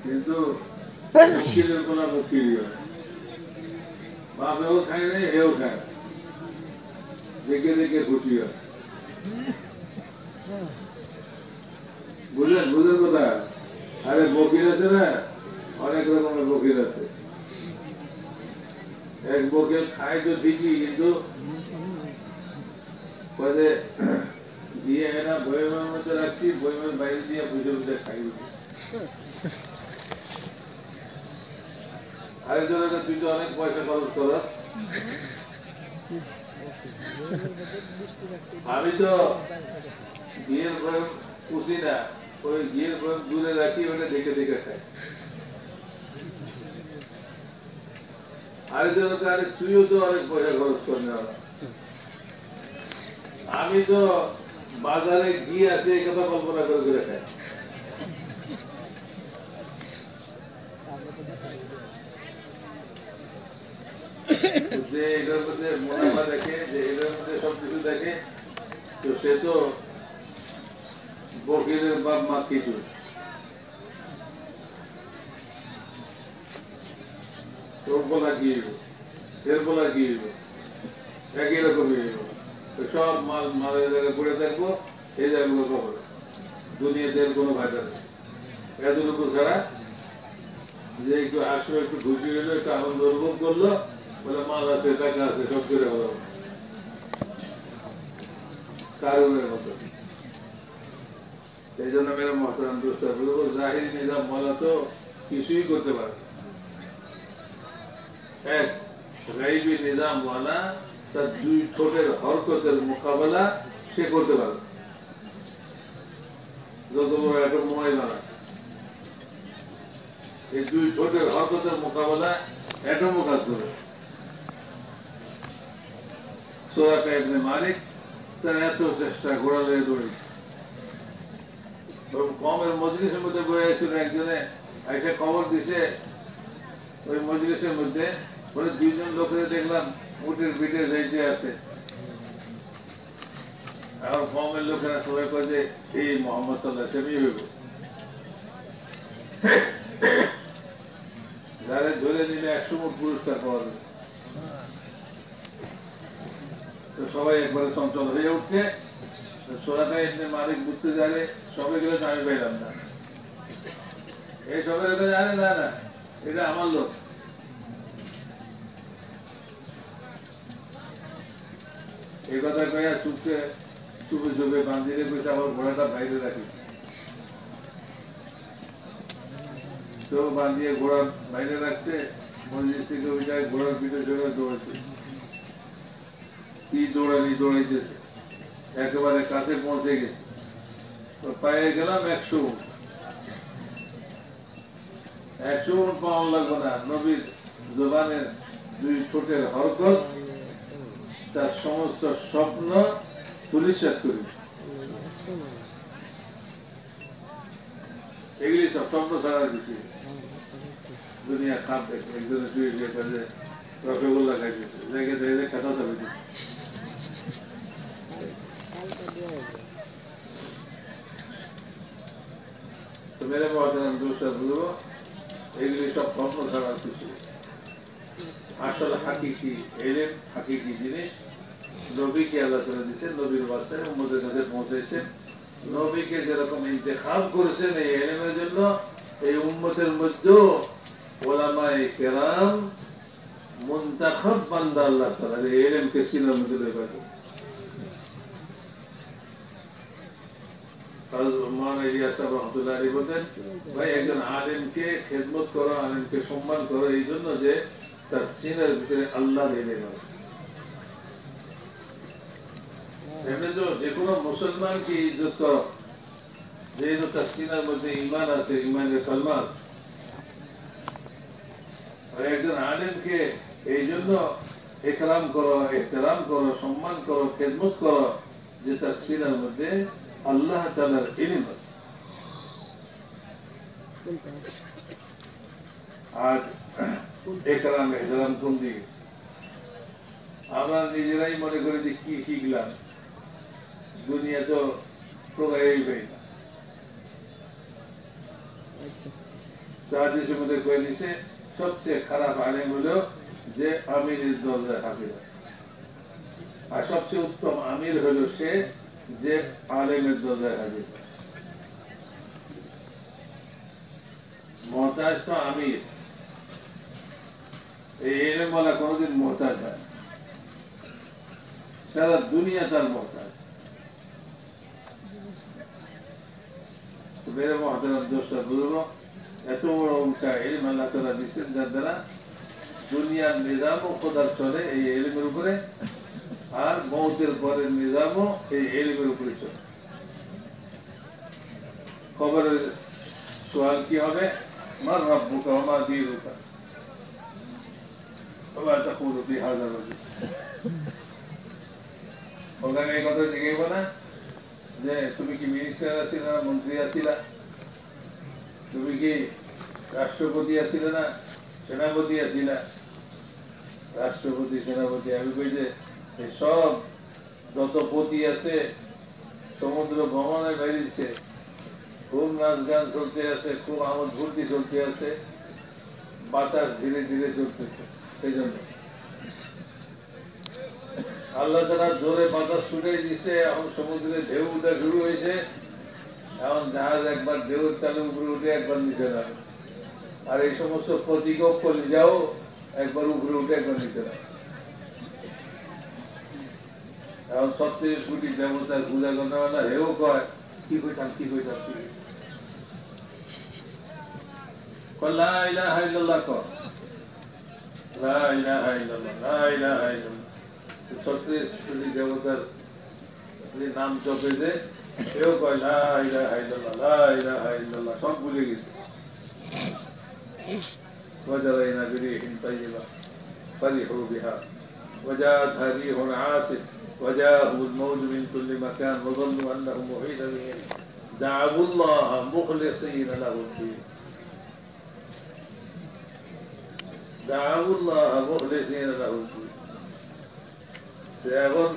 কিন্তু মুশকিলের কোনো মুশকিলই হয় বাপেও খায় না এও খায়। দেখে দেখে খুশি হয়। বুঝলেন? বুঝলেন কথা আরে বকির আছে না? অনেক রকমের বকির আছে। এক বকির খায় তো ঠিকই, কিন্তু দিয়ে বইমের মধ্যে রাখছি, বইমের বাইরে দিয়ে খাই তুই তো অনেক পয়সা খরচ কর। আমি তো বিয়ের পুষি না। ওই দূরে রাখি ওটা দেখে দেখে তো আরে তুইও তো অনেক পয়সা খরচ আমি তো বাজারে গিয়ে আছে এই কথা কল্পনা করে করে খাই। যে এটার মধ্যে মুনাফা দেখে, যে এটার মধ্যে সবকিছু দেখে, তো সে তো বকিরের বাপ মা কিছু তোর বলা কি এর বলা কি একই সব মাল মালের জায়গায় পড়ে থাকব, এই জায়গাগুলো খবর দুনিয়াতে কোনো ফায়দা নেই। এতটুকু ছাড়া যে একটু আসলো, একটু খুশি হইল একটু আনন্দ অনুভব করল, বলে মাল আছে, টাকা আছে, সব করে হলো কারণের মতো। এই জন্য মেরে মহতরাম বলব জাহির নিজাম বলা তো কিছুই করতে পারে এক, গাইবি নিজাম ওয়ালা তার দুই ঠোঁটের হরকতের মোকাবেলা সে করতে পারে যত বড় একটা মোবাইল বানা এই দুই ঠোঁটের হরকতের মোকাবেলা অ্যাটমও কাজ করে। সোয়াকা এমনি মালিক তার এত চেষ্টা ঘোরালে দৌড়ি। কমের মজলিসের মধ্যে বয়ে আসছিল একজনে, এসে খবর দিছে। ওই মজলিসের মধ্যে বলে, দুইজন লোকের দেখলাম উটের পিঠে যাইতে আছে। এখন কমের লোকেরা সবাই কয় যে, এই মোহাম্মদ সাল্লাহ সেমি হইব যারা ধরে নিলে একশো মোট পুরস্কার পাওয়া যাবে তো সবাই একবারে চঞ্চল হয়ে উঠছে। সোনাটা এমনি মালিক বুঝতে জানে, সবে গেলে তো আমি পাইলাম না। এই সবে এটা জানে না না, এটা আমার লোক। এই কথা কয়া চুপকে, চুপে চুপে বান্ধিরে কইছে, আমার ঘোড়াটা বাইরে রাখি। তো বান্ধিয়ে ঘোড়া বাইরে রাখছে মন্দির থেকে ওই জায়গায় ঘোড়ার পিঠে চলে দৌড়াচ্ছে কি দৌড়ানি দৌড়াইতেছে। একেবারে কাছে পৌঁছে গেছে। তো পায়ে গেলাম একশো। একশো উট পাওয়ার লাগবে না। নবীর জবানের দুই ঠোঁটের হরকত, তার সমস্ত স্বপ্ন পুলিশের করি। এগুলি সব স্বপ্ন ছাড়া কিছু দুনিয়া খাপ দেখে একজনে শুয়ে গিয়ে কাজে, রসগোল্লা খাইতেছে। দেখে দেখে খাতা যাবে তো মেরে মহাজান বুঝব এগুলি সব কিছু। আসলে এলেন জিনিস? নবীকে আল্লাহ করে দিচ্ছেন নবীর বাসায় উম্মদের কাছে পৌঁছেছেন। নবীকে যেরকম ইন্তেখাব করেছেন এই জন্য, এই উম্মতের মধ্যেও ওলামায় কেরাম মুন্তাখব বান্দা আল্লাহ তালা এই এলেমকে সিনার মধ্যে কোনো মুসলমানকে ইজ্জত যেহেতু তার সিনার মধ্যে ইমান আছে ইমানের কলমা একজন আলেমকে এই জন্য করো এহতেরাম করো, সম্মান করো, খেদমত করো, যে তার সিনার মধ্যে আল্লাহ তালার ইলিম আছে। আর একরাম এহতেরাম কোন দিকে আমরা নিজেরাই মনে করি যে কি শিখলাম। দুনিয়া তো প্রকারই পাই না হাদিসের মধ্যে কয়ে দিছে, সবচেয়ে খারাপ আলেম হলো যে আমিরের দরজায় হাজির। আর সবচেয়ে উত্তম আমির হলো সে যে আলেমের দরজায় হাজির। মহতাজ তো আমির। এই এলেম বলা কোনোদিন মহতাজ হয় সারা দুনিয়া তার মহতাজ মেরে মহাতার দোষটা বুঝলো এত বড় উল্টা এলিম আল্লাহ তালা দিচ্ছেন যার দ্বারা দুনিয়ার নিজামও খোদার চলে এই এলিমের উপরে। আর মৌতের পরের নিজামও এই এলিমের উপরে চলে। খবরের সোয়াল কি হবে? মার রব্বুকা আমার দিয়ে রুকা ওখানে এই কথা না? যে তুমি কি মিনিস্টার না মন্ত্রী আছিলা তুমি কি রাষ্ট্রপতি আছিলে না? সেনাপতি আছিলা রাষ্ট্রপতি, সেনাপতি, আমি কই যে সব যত পতি আছে, সমুদ্র ভ্রমণে বেরিয়েছে খুব নাচ গান চলতে আছে, খুব আমোদ ভর্তি চলতে আছে, বাতাস ধীরে ধীরে চলতেছে, সেই জন্য। আল্লাহ তারা জোরে বাতাস ছুটে দিছে, এখন সমুদ্রে ঢেউ উঠা শুরু হয়েছে। এখন জাহাজ একবার ঢেউর তালে উপরে উঠে একবার নিচে নামে। আর এই সমস্ত প্রতিকপ করে যাও, একবার উপরে উঠে একবার নিচে নামে। এখন ছত্রিশ কোটি দেবতার পূজা করতে না হেও কয় কি কইতাম কি কইতাম কি লা ইলাহা ইল্লাল্লাহ কর লা ইলাহা ইল্লাল্লাহ লা ইলাহা ইল্লাল্লাহ ছত্রিশ কোটি দেবতার নাম জপে যে কেউ কয় লাইল্লাহ সব ভুলে গেছে وجرينا بريح طيبة فرحوا بها وجاءتها ريح عاصف وجاءهم الموج من كل مكان وظنوا أنه محيط بهم دعوا الله مخلصين له الدين دعوا الله مخلصين له الدين এখন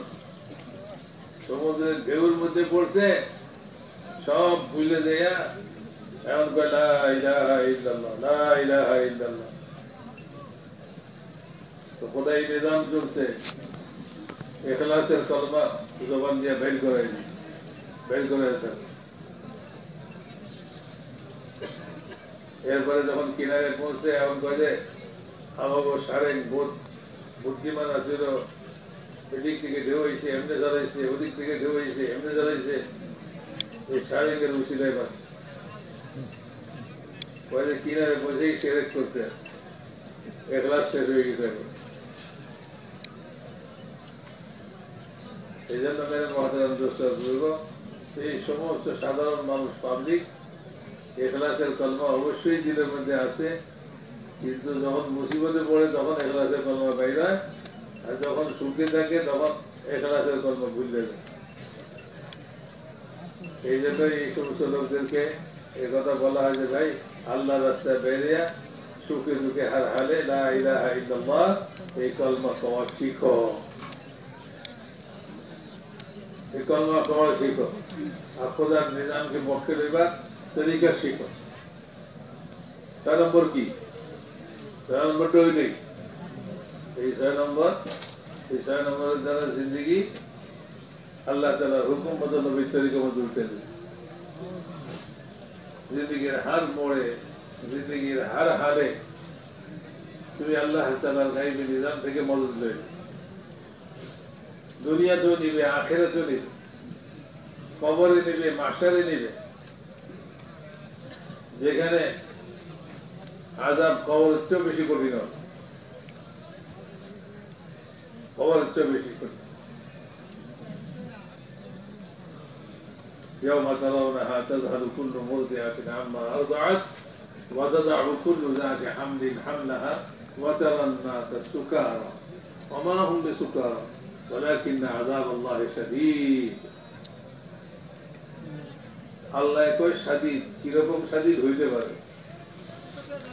সমুদ্রের ঢেউর মধ্যে পড়ছে সব ভুলে দেয়া এমন তো কোথায় নিজাম চলছে এখলাসের কলমা জবান দিয়ে বের করে বের করে এরপরে যখন কিনারে পৌঁছে এমন করে আমাকে সারে বুদ্ধিমান আছিল, এদিক থেকে ঢেউ হয়েছে এমনি জ্বালাইছে, ওদিক থেকে ঢেউ হয়েছে এমনি জ্বালাইছে। এই শারীরিকের উচিতায় পাচ্ছে পরে কিনারে বসেই সেরেক করতে। এক লাখ শেষ হয়ে গেছে এই জন্য মেরে দোষটা বলব এই সমস্ত সাধারণ মানুষ পাবলিক এখলাসের কলমা অবশ্যই দিলের মধ্যে আছে। কিন্তু যখন মুসিবতে পড়ে তখন এখলাসের কলমা বাইর হয় আর যখন সুখে থাকে তখন এখলাসের কর্ম ভুলবে না এই জন্য এই সমস্ত লোকদেরকে এ কথা বলা হয় যে, ভাই, আল্লাহ রাস্তায় বেরিয়া সুখে দুঃখে হার হালে না এই কলমা তোমার শিখো কলমা তোমার শিখো আর খোদার নিজামকে পক্ষে দেবার তরিকা শিখো চার নম্বর কি চার নম্বরটা ওই নেই এই ছয় নম্বর এই ছয় নম্বরের দ্বারা জিন্দগি আল্লাহ তালা হুকুম মতো নবীর তরিকা মতো উঠে দেবে জিন্দগির হার মোড়ে জিন্দগির হার হারে তুমি আল্লাহ তালার গাইবে নিজাম থেকে মদত দেবে দুনিয়াতেও নিবে আখেরাতেও নিবে কবরে নিবে মাসারে নিবে যেখানে আজাব কবর চেয়েও বেশি কঠিন হবে হওয়ার চেয়ে বেশি করে يوم ترونها تذهل كل مرضعة عما أرضعت وتضع كل ذات حمل حملها وترى الناس سكارى وما هم بسكارى ولكن عذاب الله شديد আল্লাহ কয় স্বাধীন কিরকম স্বাধীন হইতে পারে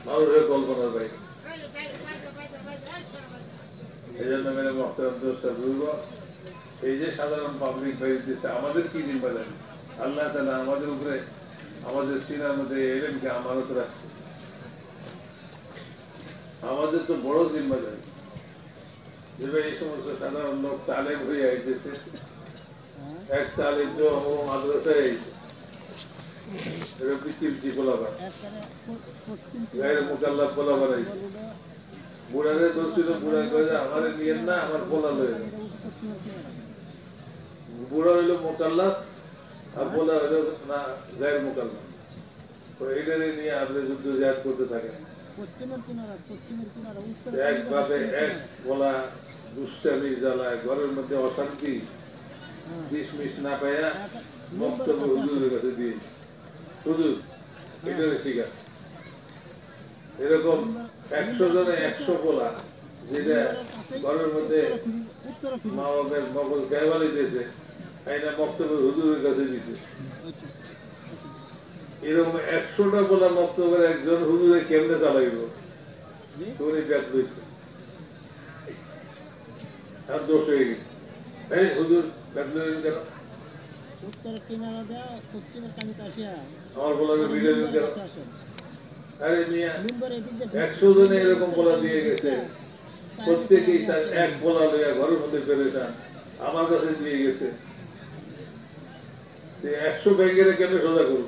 মানুষের কল্পনার বাইরে এই জন্য মেরে মহতারাম দোষটা বুঝব এই যে সাধারণ পাবলিক বাইরে আমাদের কি জিম্মাদারি আল্লাহ তালা আমাদের উপরে আমাদের সিনার মধ্যে এলেমকে আমানত রাখছে আমাদের তো বড় জিম্মাদারি যেভাবে এই সমস্ত সাধারণ লোক হয়ে আইতেছে। এক তো আমার মাদ্রাসায় এটা না, আমার বলা বুড়া মোকাল্লা, আর না গায়ের মোকাল্লা। নিয়ে আপনি যুদ্ধ জাহাজ করতে থাকেন একভাবে এক বলা দুষ্টামি জ্বালায় ঘরের মধ্যে অশান্তি ডিসমিস না পাইয়া বক্তব্য হুজুরের কাছে দিয়ে হুজুর এটারে শিখা এরকম একশো জনে একশো বলা যেটা ঘরের মধ্যে মা বাপের মগজ গায়েবালি দিয়েছে বক্তব্য হুজুরের কাছে দিছে এরকম একশোটা বলা বক্তব্যের একজন হুজুরে কেমনে চালাইব? ব্যাগ দোষ হয়ে গেছে। এই হুজুর ব্যাগ কেন? আমার ভিডিও দিন আরে মিয়া একশো জনে এরকম বলা দিয়ে গেছে। প্রত্যেকেই তার এক বলা লইয়া ঘরের মধ্যে পেরেছেন আমার কাছে দিয়ে গেছে। একশো ব্যাংকের কেমনে সোজা করব?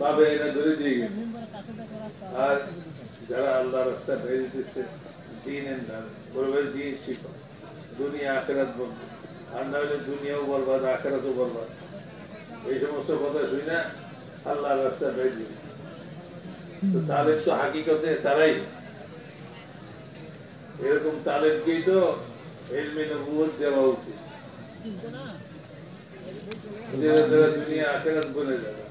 বাবে এটা ধরে দিয়ে গেছে। আর যারা আল্লাহ রাস্তা ভেজে দিচ্ছে দিন এন দান বলবে দিন শিখো দুনিয়া আখেরাত বলবে। আর না হলে দুনিয়াও বরবাদ আখেরাতও বরবাদ। এই সমস্ত কথা শুই না আল্লাহ রাস্তা ভেজে দিবে তো তাদের তো হাকিকতে তারাই। এরকম তালেবকেই তো এলমে নবুয়ত দেওয়া উচিত। দুনিয়া আখেরাত বলে যাবে।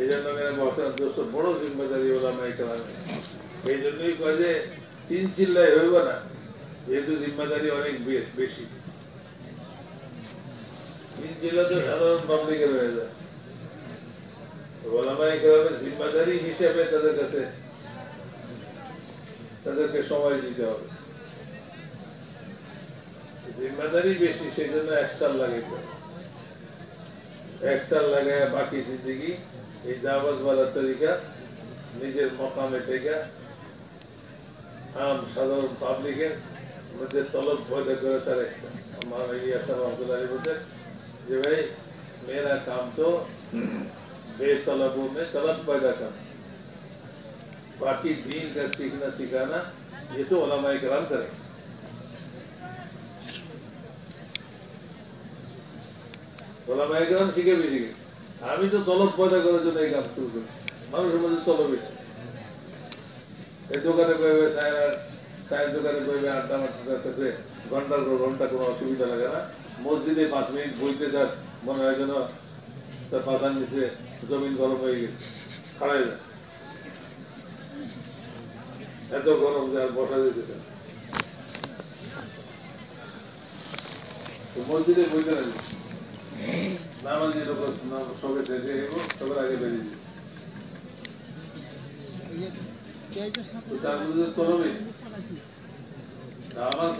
এই জন্য মেরে মহতার দোস্ত বড় জিম্মেদারি ওলামাই কালামে এই জন্যই কয় যে, তিন চিল্লাই হইব না, যেহেতু জিম্মেদারি অনেক বেশি। তিন চিল্লা তো সাধারণ পাবলিকের হয়ে যায়। ওলামাই কালামের জিম্মেদারি হিসেবে তাদের কাছে তাদেরকে সময় দিতে হবে। জিম্মেদারি বেশি, সেই জন্য এক সাল লাগে। এক সাল লাগে বাকি জিন্দগি এই দাওয়াজ বালার তরিকা নিজের মকামে থেকে আম সাধারণ পাবলিকের মধ্যে তলব পয়দা করে তার একটা আমার ইয়াসা রহমতুল্লাহ বলছেন যে ভাই মেরা কাম তো बेतलबों में तलब पैदा करना बाकी दीन का सीखना सिखाना ये तो ओलामा कराम करें ওলামা একরাম শিখে বেরিয়ে গেছে আমি তো তলব পয়দা করার জন্য এই কাজ শুরু করি মানুষের মধ্যে তলব এই দোকানে সায়ের সায়ের দোকানে কইবে আড্ডা মারতে ঘণ্টার পর ঘণ্টা কোনো অসুবিধা লাগে না। মসজিদে পাঁচ মিনিট বইতে যাক মনে হয় যেন তার পাতার নিচে জমিন গরম হয়ে গেছে। খাড়াই যায় এত গরম যে আর বসা যেতে। তো মসজিদে বইতে লাগে যায় পেঁয়াজের সাথে তো তার মধ্যে তলবে। আমার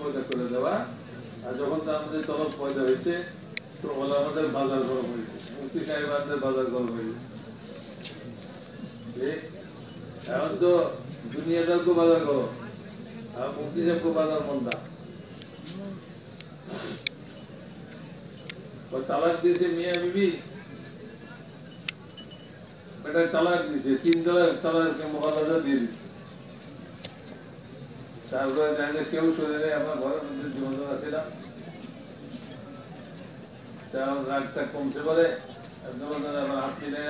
পয়দা করে দেওয়া, আর যখন তার মধ্যে তলব পয়দা হয়েছে, তো ওলা আমাদের বাজার গরম হয়েছে মুক্তি সাহেবানদের বাজার গরম হয়েছে এখন তো দুনিয়াদারকে বাজার করো, আর মুক্তি সাহেবকে বাজার মন্দা তালাক দিয়েছে মিয়া বিবি। এটা তালাক দিয়েছে। তিন তালাক তালাক মহারাজা দিয়ে দিচ্ছে। তারপরে জানলে কেউ চলে যায় আমার ঘরের মধ্যে আছে না। তেমন রাগটা কমতে পারে। তোমাদের আবার হাত মিলে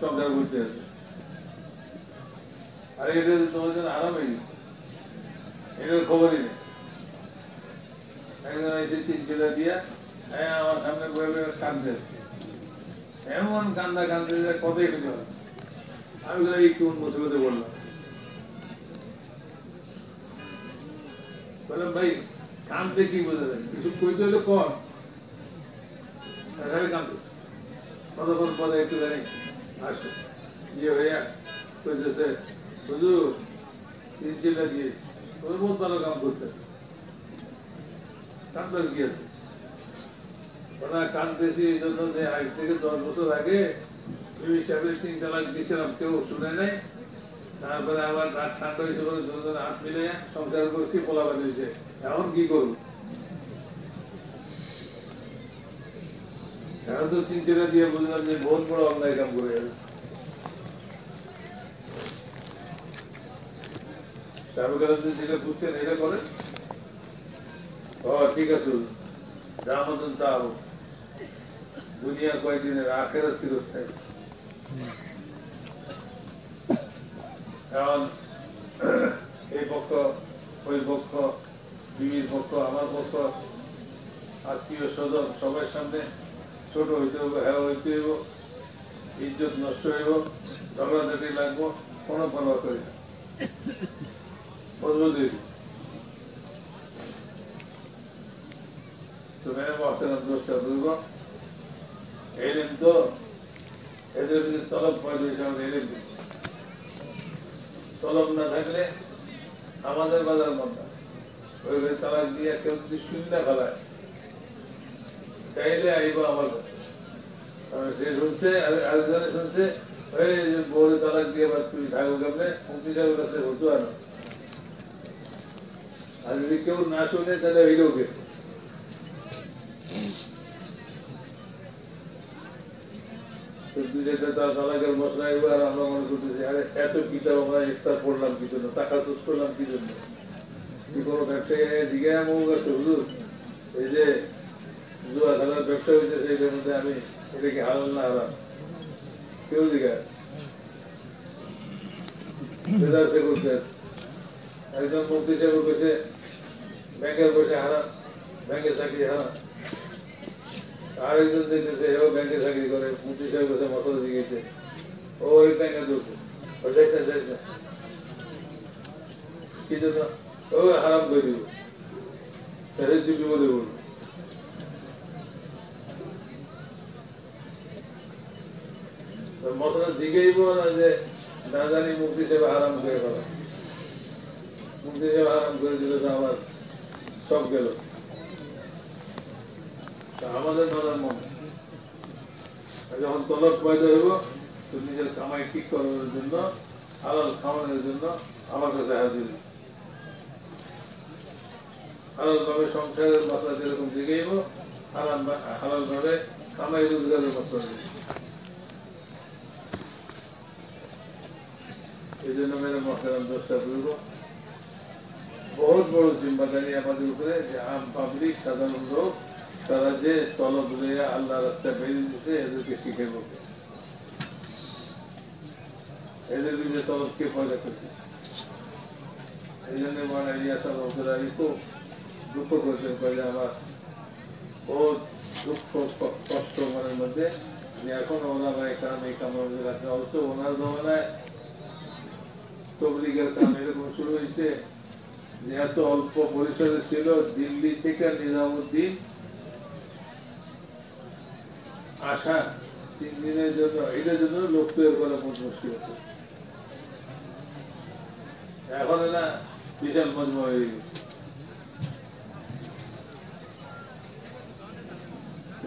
সংসার আছে আর এটা তোমার জন্য আরাম হয়ে গেছে এটার খবরই নেই। তিন দিয়া এমন কান্দা কান্দে যে কতই আমি একটু মুসিবতে বললাম। বললাম, ভাই কান্দে কি বোঝা যায়? কিছু কইতে হলে কর। কান্দে কতক্ষণ পরে একটু জানি। আসো। ইয়ে হইয়া কইতেছে বুঝু তিন চিল্লা দিয়ে মত ভালো কাম করতে কি আছে। ওরা কান্দতেছি এই জন্য যে আজ থেকে দশ বছর আগে ওই হিসাবে তিন তালাক দিয়েছিলাম, কেউ শুনে নাই। তারপরে আবার রাত ঠান্ডা হয়েছে বলে দুজন হাত মিলে সংসার করছি পোলা বানিয়েছে এখন কি করব? এখন তো চিন্তা দিয়ে বুঝলাম যে বহুত বড় অন্যায় কাম করে গেল। তারপরে যেটা বুঝছেন, এটা করে ও, ঠিক আছে যা মতন তা হোক দুনিয়া কয়েকদিনের আখেরা চিরস্থায়ী। কারণ এই পক্ষ, ওই পক্ষ, বিবির পক্ষ, আমার পক্ষ, আত্মীয় স্বজন, সবার সামনে ছোট হইতে হবে হ্যাঁ হইতে হইব, ইজ্জত নষ্ট হইব ঝগড়াঝাটি লাগবো, কোনো পরোয়া করি না। মজবুত হইব তো মেরে দোষটা দুর্গ এলেন তো এদের যদি তলব হিসাবে এলেন তলব না থাকলে আমাদের বাজার মন্দা ওই তালাক দিয়ে কেউ যদি শূন্য ফেলায় চাইলে আইব আমার সে শুনছে আরেকজনে শুনছে ওই যে বউরে তালাক দিয়ে এবার তুমি থাকো কেমনে? মুক্তি সাহেবের কাছে হতো আর যদি কেউ না শুনে, তাহলে হইলেও কে তো দুই একটা তার তালাকের মশলা এবার মনে এত কিতাব আমরা ইফতার পড়লাম কি জন্য টাকা চুজ করলাম কি জন্য কোনো ব্যবসায়ী দিকে এমন আছে হুজুর এই যে জুয়া খেলার ব্যবসা হয়েছে সেইটার মধ্যে আমি এটা হালাল না হারাম কেউ দিঘায় বেদার্থে করতে একজন মুক্তি হিসেবে কইছে ব্যাংকের পয়সা হারাম ব্যাংকে চাকরি হারাম আরেকজন দেখতেছে এও ব্যাংকে চাকরি করে মুক্তি সাহেব কাছে মশলা দিয়েছে ও ওই ব্যাংকে ঢুকছে ও যাইছে কি ও হারাম করে দিব তাহলে তুই বিপদে বলব? মতটা দিকেইব না যে, না জানি মুক্তি সেবা আরাম করে ফেলা। মুক্তি সেবা আরাম করে দিলে তো আমার সব গেল। আমাদের ধরার মন। যখন তলব পয়দা হইব তো নিজের কামাই ঠিক করার জন্য, হালাল খাওয়ানোর জন্য আমার কাছে হাজির হালাল ভাবে সংসারের মাত্রা যেরকম দিকেইব হালাল হালাল কামাই রোজগারের মাত্রা এই জন্য মেরে মহতারাম দোষটা বুঝব বহুত বড় জিম্মাদারি আমাদের উপরে যে আম পাবলিক সাধারণ লোক তারা যে তলব লইয়া আল্লাহ রাস্তায় বেরিয়ে দিচ্ছে এদেরকে শিখে বলবে। এদের বিরুদ্ধে তলবকে পয়দা করছে এই জন্য মানে ইয়াসা মহতারাই খুব দুঃখ করছেন কয়ে আমার বহুত দুঃখ, কষ্ট মনের মধ্যে। যে এখন ওনারা এই কারণে এই কামড় রাখছে অবশ্য ওনার জমানায় তবলিগের কাম এরকম শুরু হয়েছে। যে এত অল্প পরিসরে ছিল, দিল্লি থেকে নিজামুদ্দিন আসা তিন দিনের জন্য এটার জন্য লোক তৈরি করা মোট মুশকিল এখন না বিশাল মজমা হয়ে গেছে।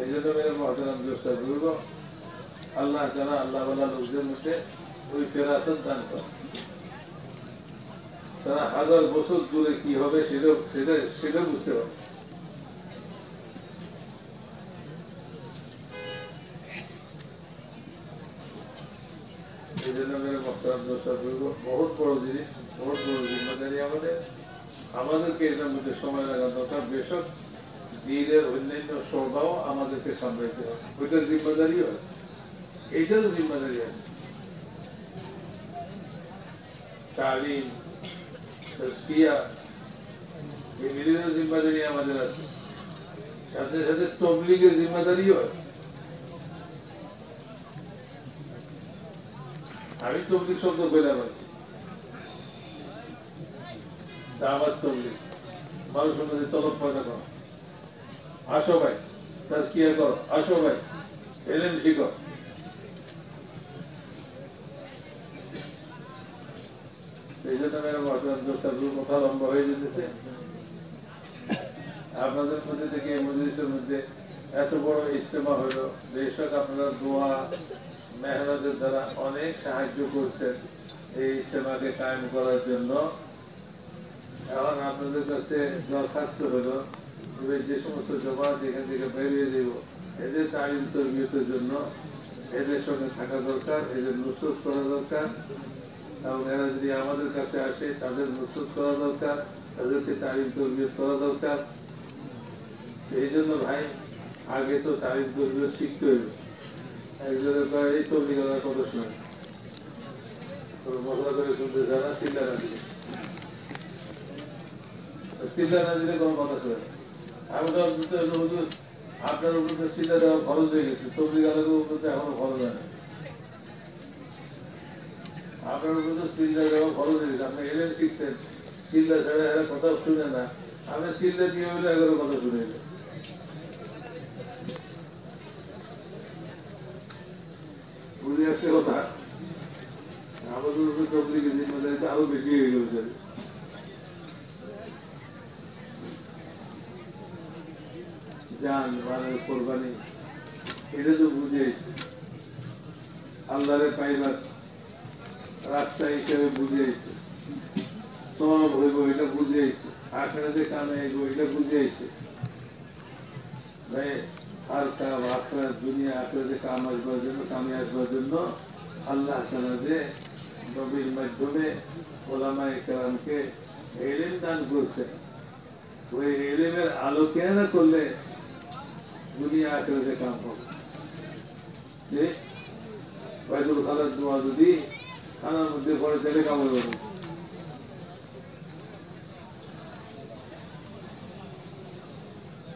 এই জন্য মেরে মহাতারাম চেষ্টা করব, আল্লাহ যারা আল্লাহ বলা লোকদের মধ্যে ওই ফেরাসত দান করে। তারা হাজার বছর দূরে কি হবে সেটা সেটা সেটা বুঝতে পারে এই জিম্মাদারি আমাদের আমাদেরকে এটার মধ্যে সময় লাগা দরকার বেশক দিনের অন্যান্য আমাদেরকে সামলাইতে হবে। ওইটার জিম্মাদারিও আছে এইটারও জিম্মাদারি আছে তালিম জিম্মাদারি আমাদের আছে সাথে সাথে তবলিগের জিম্মাদারিও আছে আমি তবলিগ শব্দ বললাম আর কি দাওয়াত তবলিগ মানুষের মধ্যে তলব পয়দা করো। আসো ভাই তাস্কিয়া করো? আসো ভাই, এলেন শিখো এই জন্য আপনার কথা লম্বা হয়ে যেতেছে। আপনাদের মধ্যে থেকে এই মধ্যে এত বড় ইজতেমা হইল বেশক আপনারা দোয়া মেহনতের দ্বারা অনেক সাহায্য করছেন এই ইজতেমাকে কায়েম করার জন্য। এখন আপনাদের কাছে দরখাস্ত হল, এবার যে সমস্ত জমাত এখান থেকে বেরিয়ে দেব। এদের তালিম তরবিয়তের জন্য, এদের সঙ্গে থাকা দরকার, এদের নুসরত করা দরকার। এবং এরা যদি আমাদের কাছে আসে, তাদের নুসরত করা দরকার, তাদেরকে তালিম তরবিয়ত করা দরকার। এই জন্য ভাই, আগে তো তালিম তরবিয়ত শিখতে হইবে। হুজুর, আপনার উপর চিল্লা দেওয়া খরচ হয়ে গেছে তবলি গালার উপর এখনও খরচ হয় না। আপনার উপর তো চিল্লা দেওয়া খরচ হয়ে গেছে আপনি এলেন শিখছেন ছাড়া কথা শুনে না। আপনি চিল্লা দিয়ে হলে কথা শুনে বুঝে আসছে কথা। আমাদের উপরে তবলিগের জিম্মাদারিটা আরও বেশি হয়ে গেল স্যার জান মানের কোরবানি। এটা তো বুঝিয়েছে। আল্লাহরে পাইবার রাস্তা হিসেবে বুঝিয়েছে। সব হইব এটা বুঝিয়েছে। আখড়াতে কামে আইব, এটা বুঝিয়েছে। ভাই আর কাম আখড়া দুনিয়া আখড়াতে কাম আসবার জন্য, কামে আসবার জন্য আল্লাহ যে নবীর মাধ্যমে ওলামা একরামকে এলিম দান করছে ওই এলিমের আলোকে না করলে দুনিয়া আখড়াতে কাম হবে? বাইদুল খালার দোয়া যদি খানার মধ্যে পড়ে, তাহলে কামড় হবে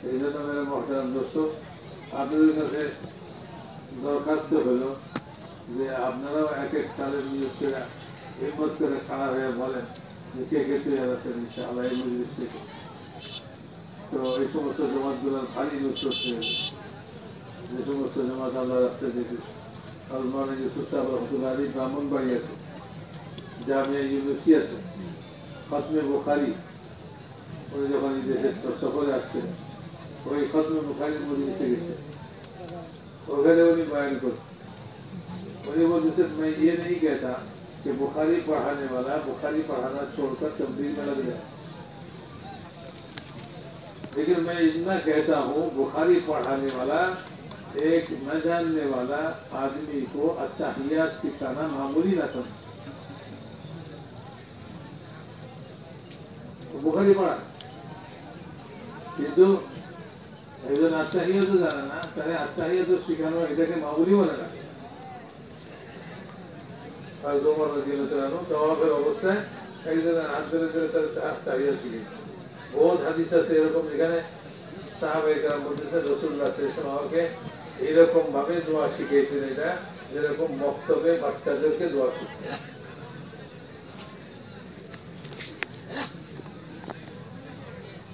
এই জন্য মেরে মহতারাম আপনাদের কাছে দরখাস্ত হল যে আপনারাও এক এক সালের নিয়োগ করে হিম্মত করে খাড়া হয়ে বলেন যে কে কে তৈরি আছেন ইনশাআল্লাহ মজলিস থেকে। তো এই সমস্ত জমাতগুলোর খালি নিয়োগ করতে যে সমস্ত জমাত আল্লাহ রাখতে দেখি। আলমানে যে রহমতুল্লাহ আলী ব্রাহ্মণ বাড়ি আছে, জামিয়া ইউনিভার্সিটি আছে, খতমে বোখারি। উনি যখন এই দেশে সফরে আসছেন કોઈ ખતનું બુખારી બોલી से वगैरह उन्हें बयान करते और वो जैसे मैं ये नहीं कहता कि बुखारी पढ़ाने वाला बुखारी पढ़ाना छोड़कर तब्दील में लग जाए लेकिन मैं इतना कहता हूँ बुखारी पढ़ाने वाला एक न जानने वाला आदमी को अच्छा हिया सिखाना मामूली ना समझ बुखारी पढ़ा ये একজন আত্মাহিয়ত জানে না, তাহলে আত্মাহিয়ত শিখানো এটাকে মনে না। এরকম এইরকম ভাবে দোয়া শিখিয়েছেন এটা, যেরকম বক্তব্যে বাচ্চাদেরকে দোয়া শিখতে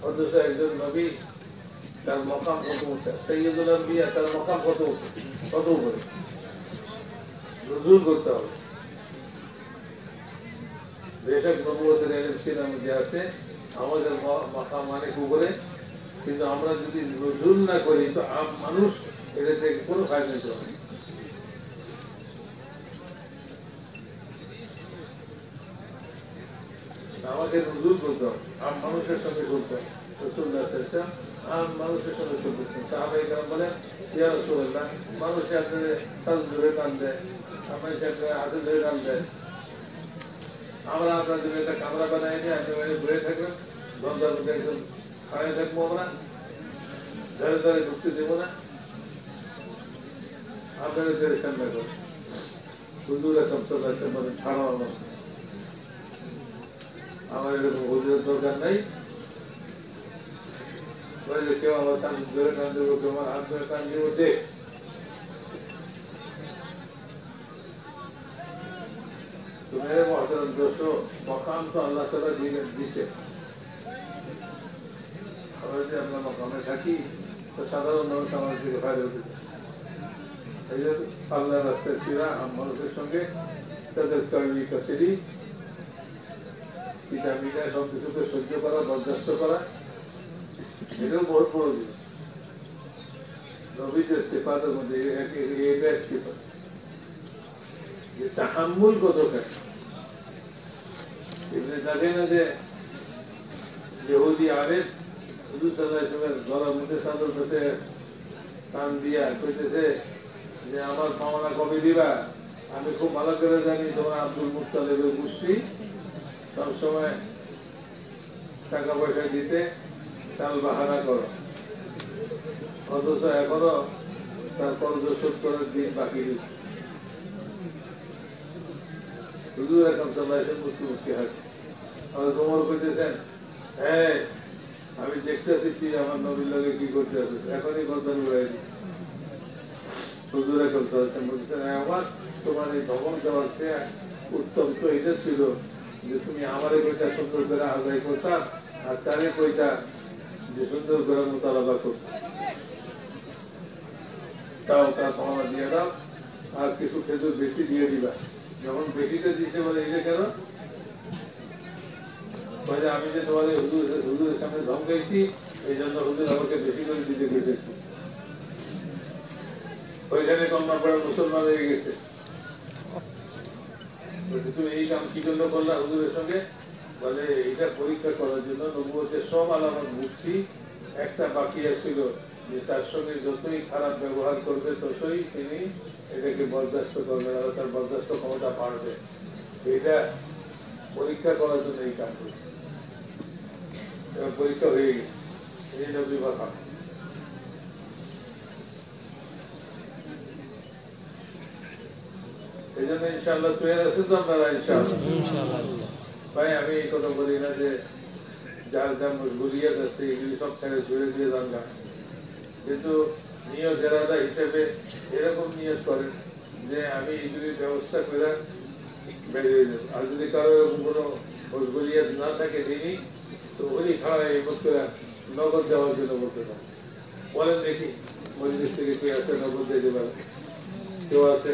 অথচ একজন নবী তার মকাম কত উঠে সৈয়দুল আম্বিয়া তার মকাম কত উঠে কত উপরে? করতে হবে। বেশক নবুয়তের আছে, আমাদের অনেক উপরে, কিন্তু আমরা যদি রুজুর না করি, তো আম মানুষ এটা থেকে কোনো ফায়দা নিতে হবে আমাকে নজরুল বলতো আম মানুষের সঙ্গে চলতো রসুল্লাহ আম মানুষের সঙ্গে চলতেছেন সাহাবাই কালাম বলেন ইয়া রসুল্লাহ মানুষ আপনাদের সাল ধরে টান দেয়। আমার সাথে হাতে ধরে টান দেয়। আমরা আপনার জন্য একটা কামরা বানাই দিই আপনি ওখানে ঘুরে থাকবেন ধন্দার মধ্যে একদম খাড়াই থাকব আমরা। ধরে ধরে ঢুকতে দেবো না। আপনাদের পেরেশান না করো হুজুর চলে আসতে পারেন ছাড়াও আমার এরকম হুজুরের দরকার নাই। ধরে কান দেবো কেউ আমার হাত ধরে কান দেবো দেখ তো মেরে মহতরম দোষো মকাম তো আল্লাহ তালা দিয়ে দিছে আমরা যে আমরা মকামে থাকি তো সাধারণ মানুষ আমার দিকে বাইরে উঠে এই জন্য আল্লাহ রাস্তায় ফিরা মানুষের সঙ্গে তাদের কর্মী কাছেরই পিতা সব কিছুকে সহ্য করা বরদাস্ত করা এটাও বহুত বড় জিনিস নবীদের সিফাতের মধ্যে এটা সিফাত। যে তাহাম্মুল কতখানি এমনি দেখে না যে ইহুদি আবেদ হুজুর সাল্লাহ ইসলামের গলার মধ্যে চাদর পেতে কান দিয়া কইতেছে যে, আমার পাওনা কবে দিবা? আমি খুব ভালো করে জানি তোমার আব্দুল মুক্তালেবের গোষ্ঠী সবসময় টাকা পয়সা দিতে চাল বাহানা করো। অথচ এখনও তার করার দিন বাকি রয়েছে শুধু এখন চলাইছেন মুক্তি মুক্তি হাসি আমাদের তোমার করতেছেন হ্যাঁ আমি দেখতেছি তুই আমার নবীর লগে কি করতে আসিস এখনই উড়াই দিই হুজুর এখন চলছেন বলছেন আমার তোমার এই ভবন দেওয়ার উত্তম তো এটা ছিল যে তুমি আমারে কইটা সুন্দর করে আদায় করতাম আর তারে কইটা যে সুন্দর করে মোতালাবা করতাম তাও তার ক্ষমতা দিয়ে দাও আর কিছু খেজুর বেশি দিয়ে দিবা যখন বেশিটা দিচ্ছে বলে এই যে কেন বলে আমি যে এই হুজুর হুজুরের সামনে ধমকাইছি এই জন্য হুজুর আমাকে বেশি করে দিতে গেছেছি ওইখানে কন্যা পড়ে মুসলমান হয়ে গেছে তুমি এই কাম কি জন্য করলা হুজুরের সঙ্গে বলে এইটা পরীক্ষা করার জন্য নবুয়তের সব আলামত বুঝছি একটা বাকি আছিল, যে তার সঙ্গে যতই খারাপ ব্যবহার করবে, ততই তিনি এটাকে বরদাস্ত করবেন আর তার বরদাস্ত ক্ষমতা বাড়বে। এটা পরীক্ষা করার জন্য এই করছে পরীক্ষা হয়ে গেছে। এই নবী কথা এই জন্য ইনশাল্লাহ তৈরি আছে তো আপনারা ইনশাল্লাহ ভাই, আমি এই কথা বলি না যে যার যা মজবুরিয়াত আছে এগুলি সব ছেড়ে ছুড়ে দিয়ে দাম না। কিন্তু নিয়ত এরাদা হিসেবে এরকম নিয়ত করেন যে আমি এগুলি ব্যবস্থা করে বেরিয়ে যাব। আর যদি কারও কোনো মজবুরিয়াত না থাকে দিনই, তো ওই খাওয়া এই করে নগদ দেওয়ার জন্য বলতে পারেন। বলেন দেখি, মজলিস থেকে কে আছে, নগদ দিতে পারে কেউ আছে?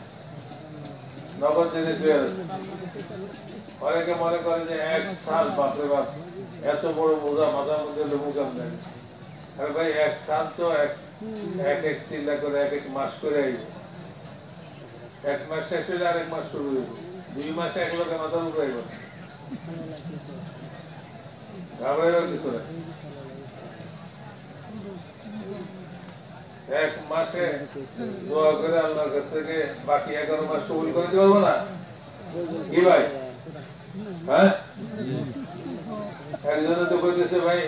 নগদ জেনে শুয়ে আছে অনেকে মনে করে যে এক সাল বাপরে বাপ, এত বড় বোঝা মাথার মধ্যে লবুকাম দেয়? আর ভাই, এক সাল তো এক এক এক চিল্লা করে, এক এক মাস করে আইব। এক মাস শেষ হলে আরেক মাস শুরু হইব। দুই মাসে এক লোকে মাথা উঠাইব ঘাবড়াইবার কিছু না এক মাসে দোয়া করে আল্লাহর কাছ থেকে বাকি এগারো মাস কবুল করে দিতে পারব না? কি ভাই? হ্যাঁ? একজনে তো কইতেছে ভাই,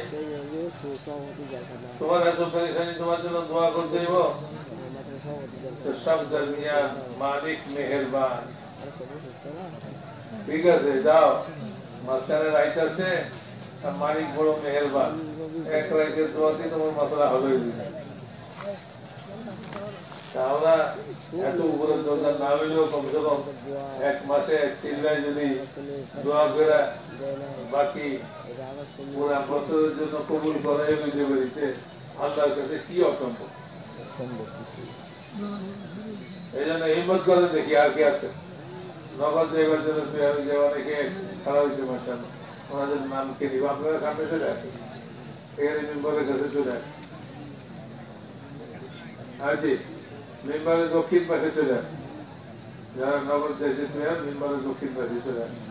তোমার এত পরেশানি তোমার জন্য দোয়া করতে দিব সব দরমিয়া মালিক মেহেরবান। ঠিক আছে, যাও। মাস্টারের রাইট আছে মালিক বড় মেহেরবান। এক রাইটের দোয়াতে তোমার মশলা হবে তা আমরা এত উপরে দরকার না হইলেও কমসে কম এক মাসে এক চিল্লায় যদি দোয়া করে বাকি পুরা বছরের জন্য কবুল করা যে বাড়িতে, আল্লাহর কাছে কি অসম্ভব? এই জন্য হিম্মত করে দেখি আর কি আছে। নগদ দেবার জন্য যে অনেকে খারাপ হয়েছে মাসান ওনাদের নাম কে? দিব আপনারা সামনে চলে আসেন? এখানে মেম্বারের কাছে চলে আসেন। আজি মেম্বারের দক্ষিণ পাশে চলে আসেন যারা নগদ দেশে মেয়র, মেম্বারের দক্ষিণ পাশে চলে আসেন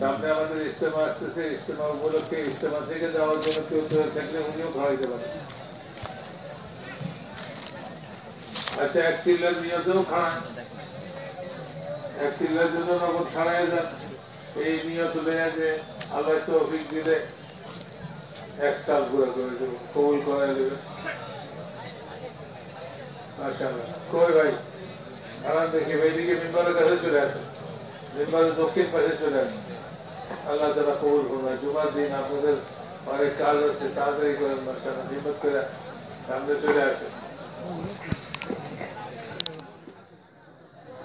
সামনে আমাদের ইস্তেমা আসতেছে ইস্তেমা উপলক্ষে ইস্তেমা থেকে যাওয়ার জন্য কেউ তৈরি থাকলে উনিও খাওয়াইতে পারেন। আচ্ছা এক চিল্লার নিয়তেও খাড়ান এক চিল্লার জন্য নগদ খাড়ায় যান। এই নিয়ত দেয় যে আল্লাহ তো অফিস দিলে এক সাল পুরো করে দেব কবুল করাই দেবে মাশাআল্লাহ। কই ভাই খারাপ দেখি ভাইদিকে মেম্বারের কাছে চলে আসে মেম্বারের দক্ষিণ পাশে চলে আসে আল্লাহ তারা কবুল করবে জুমার দিন আপনাদের অনেক কাজ আছে তাড়াতাড়ি করেন মাসানা হিম্মত করে সামনে চলে আসে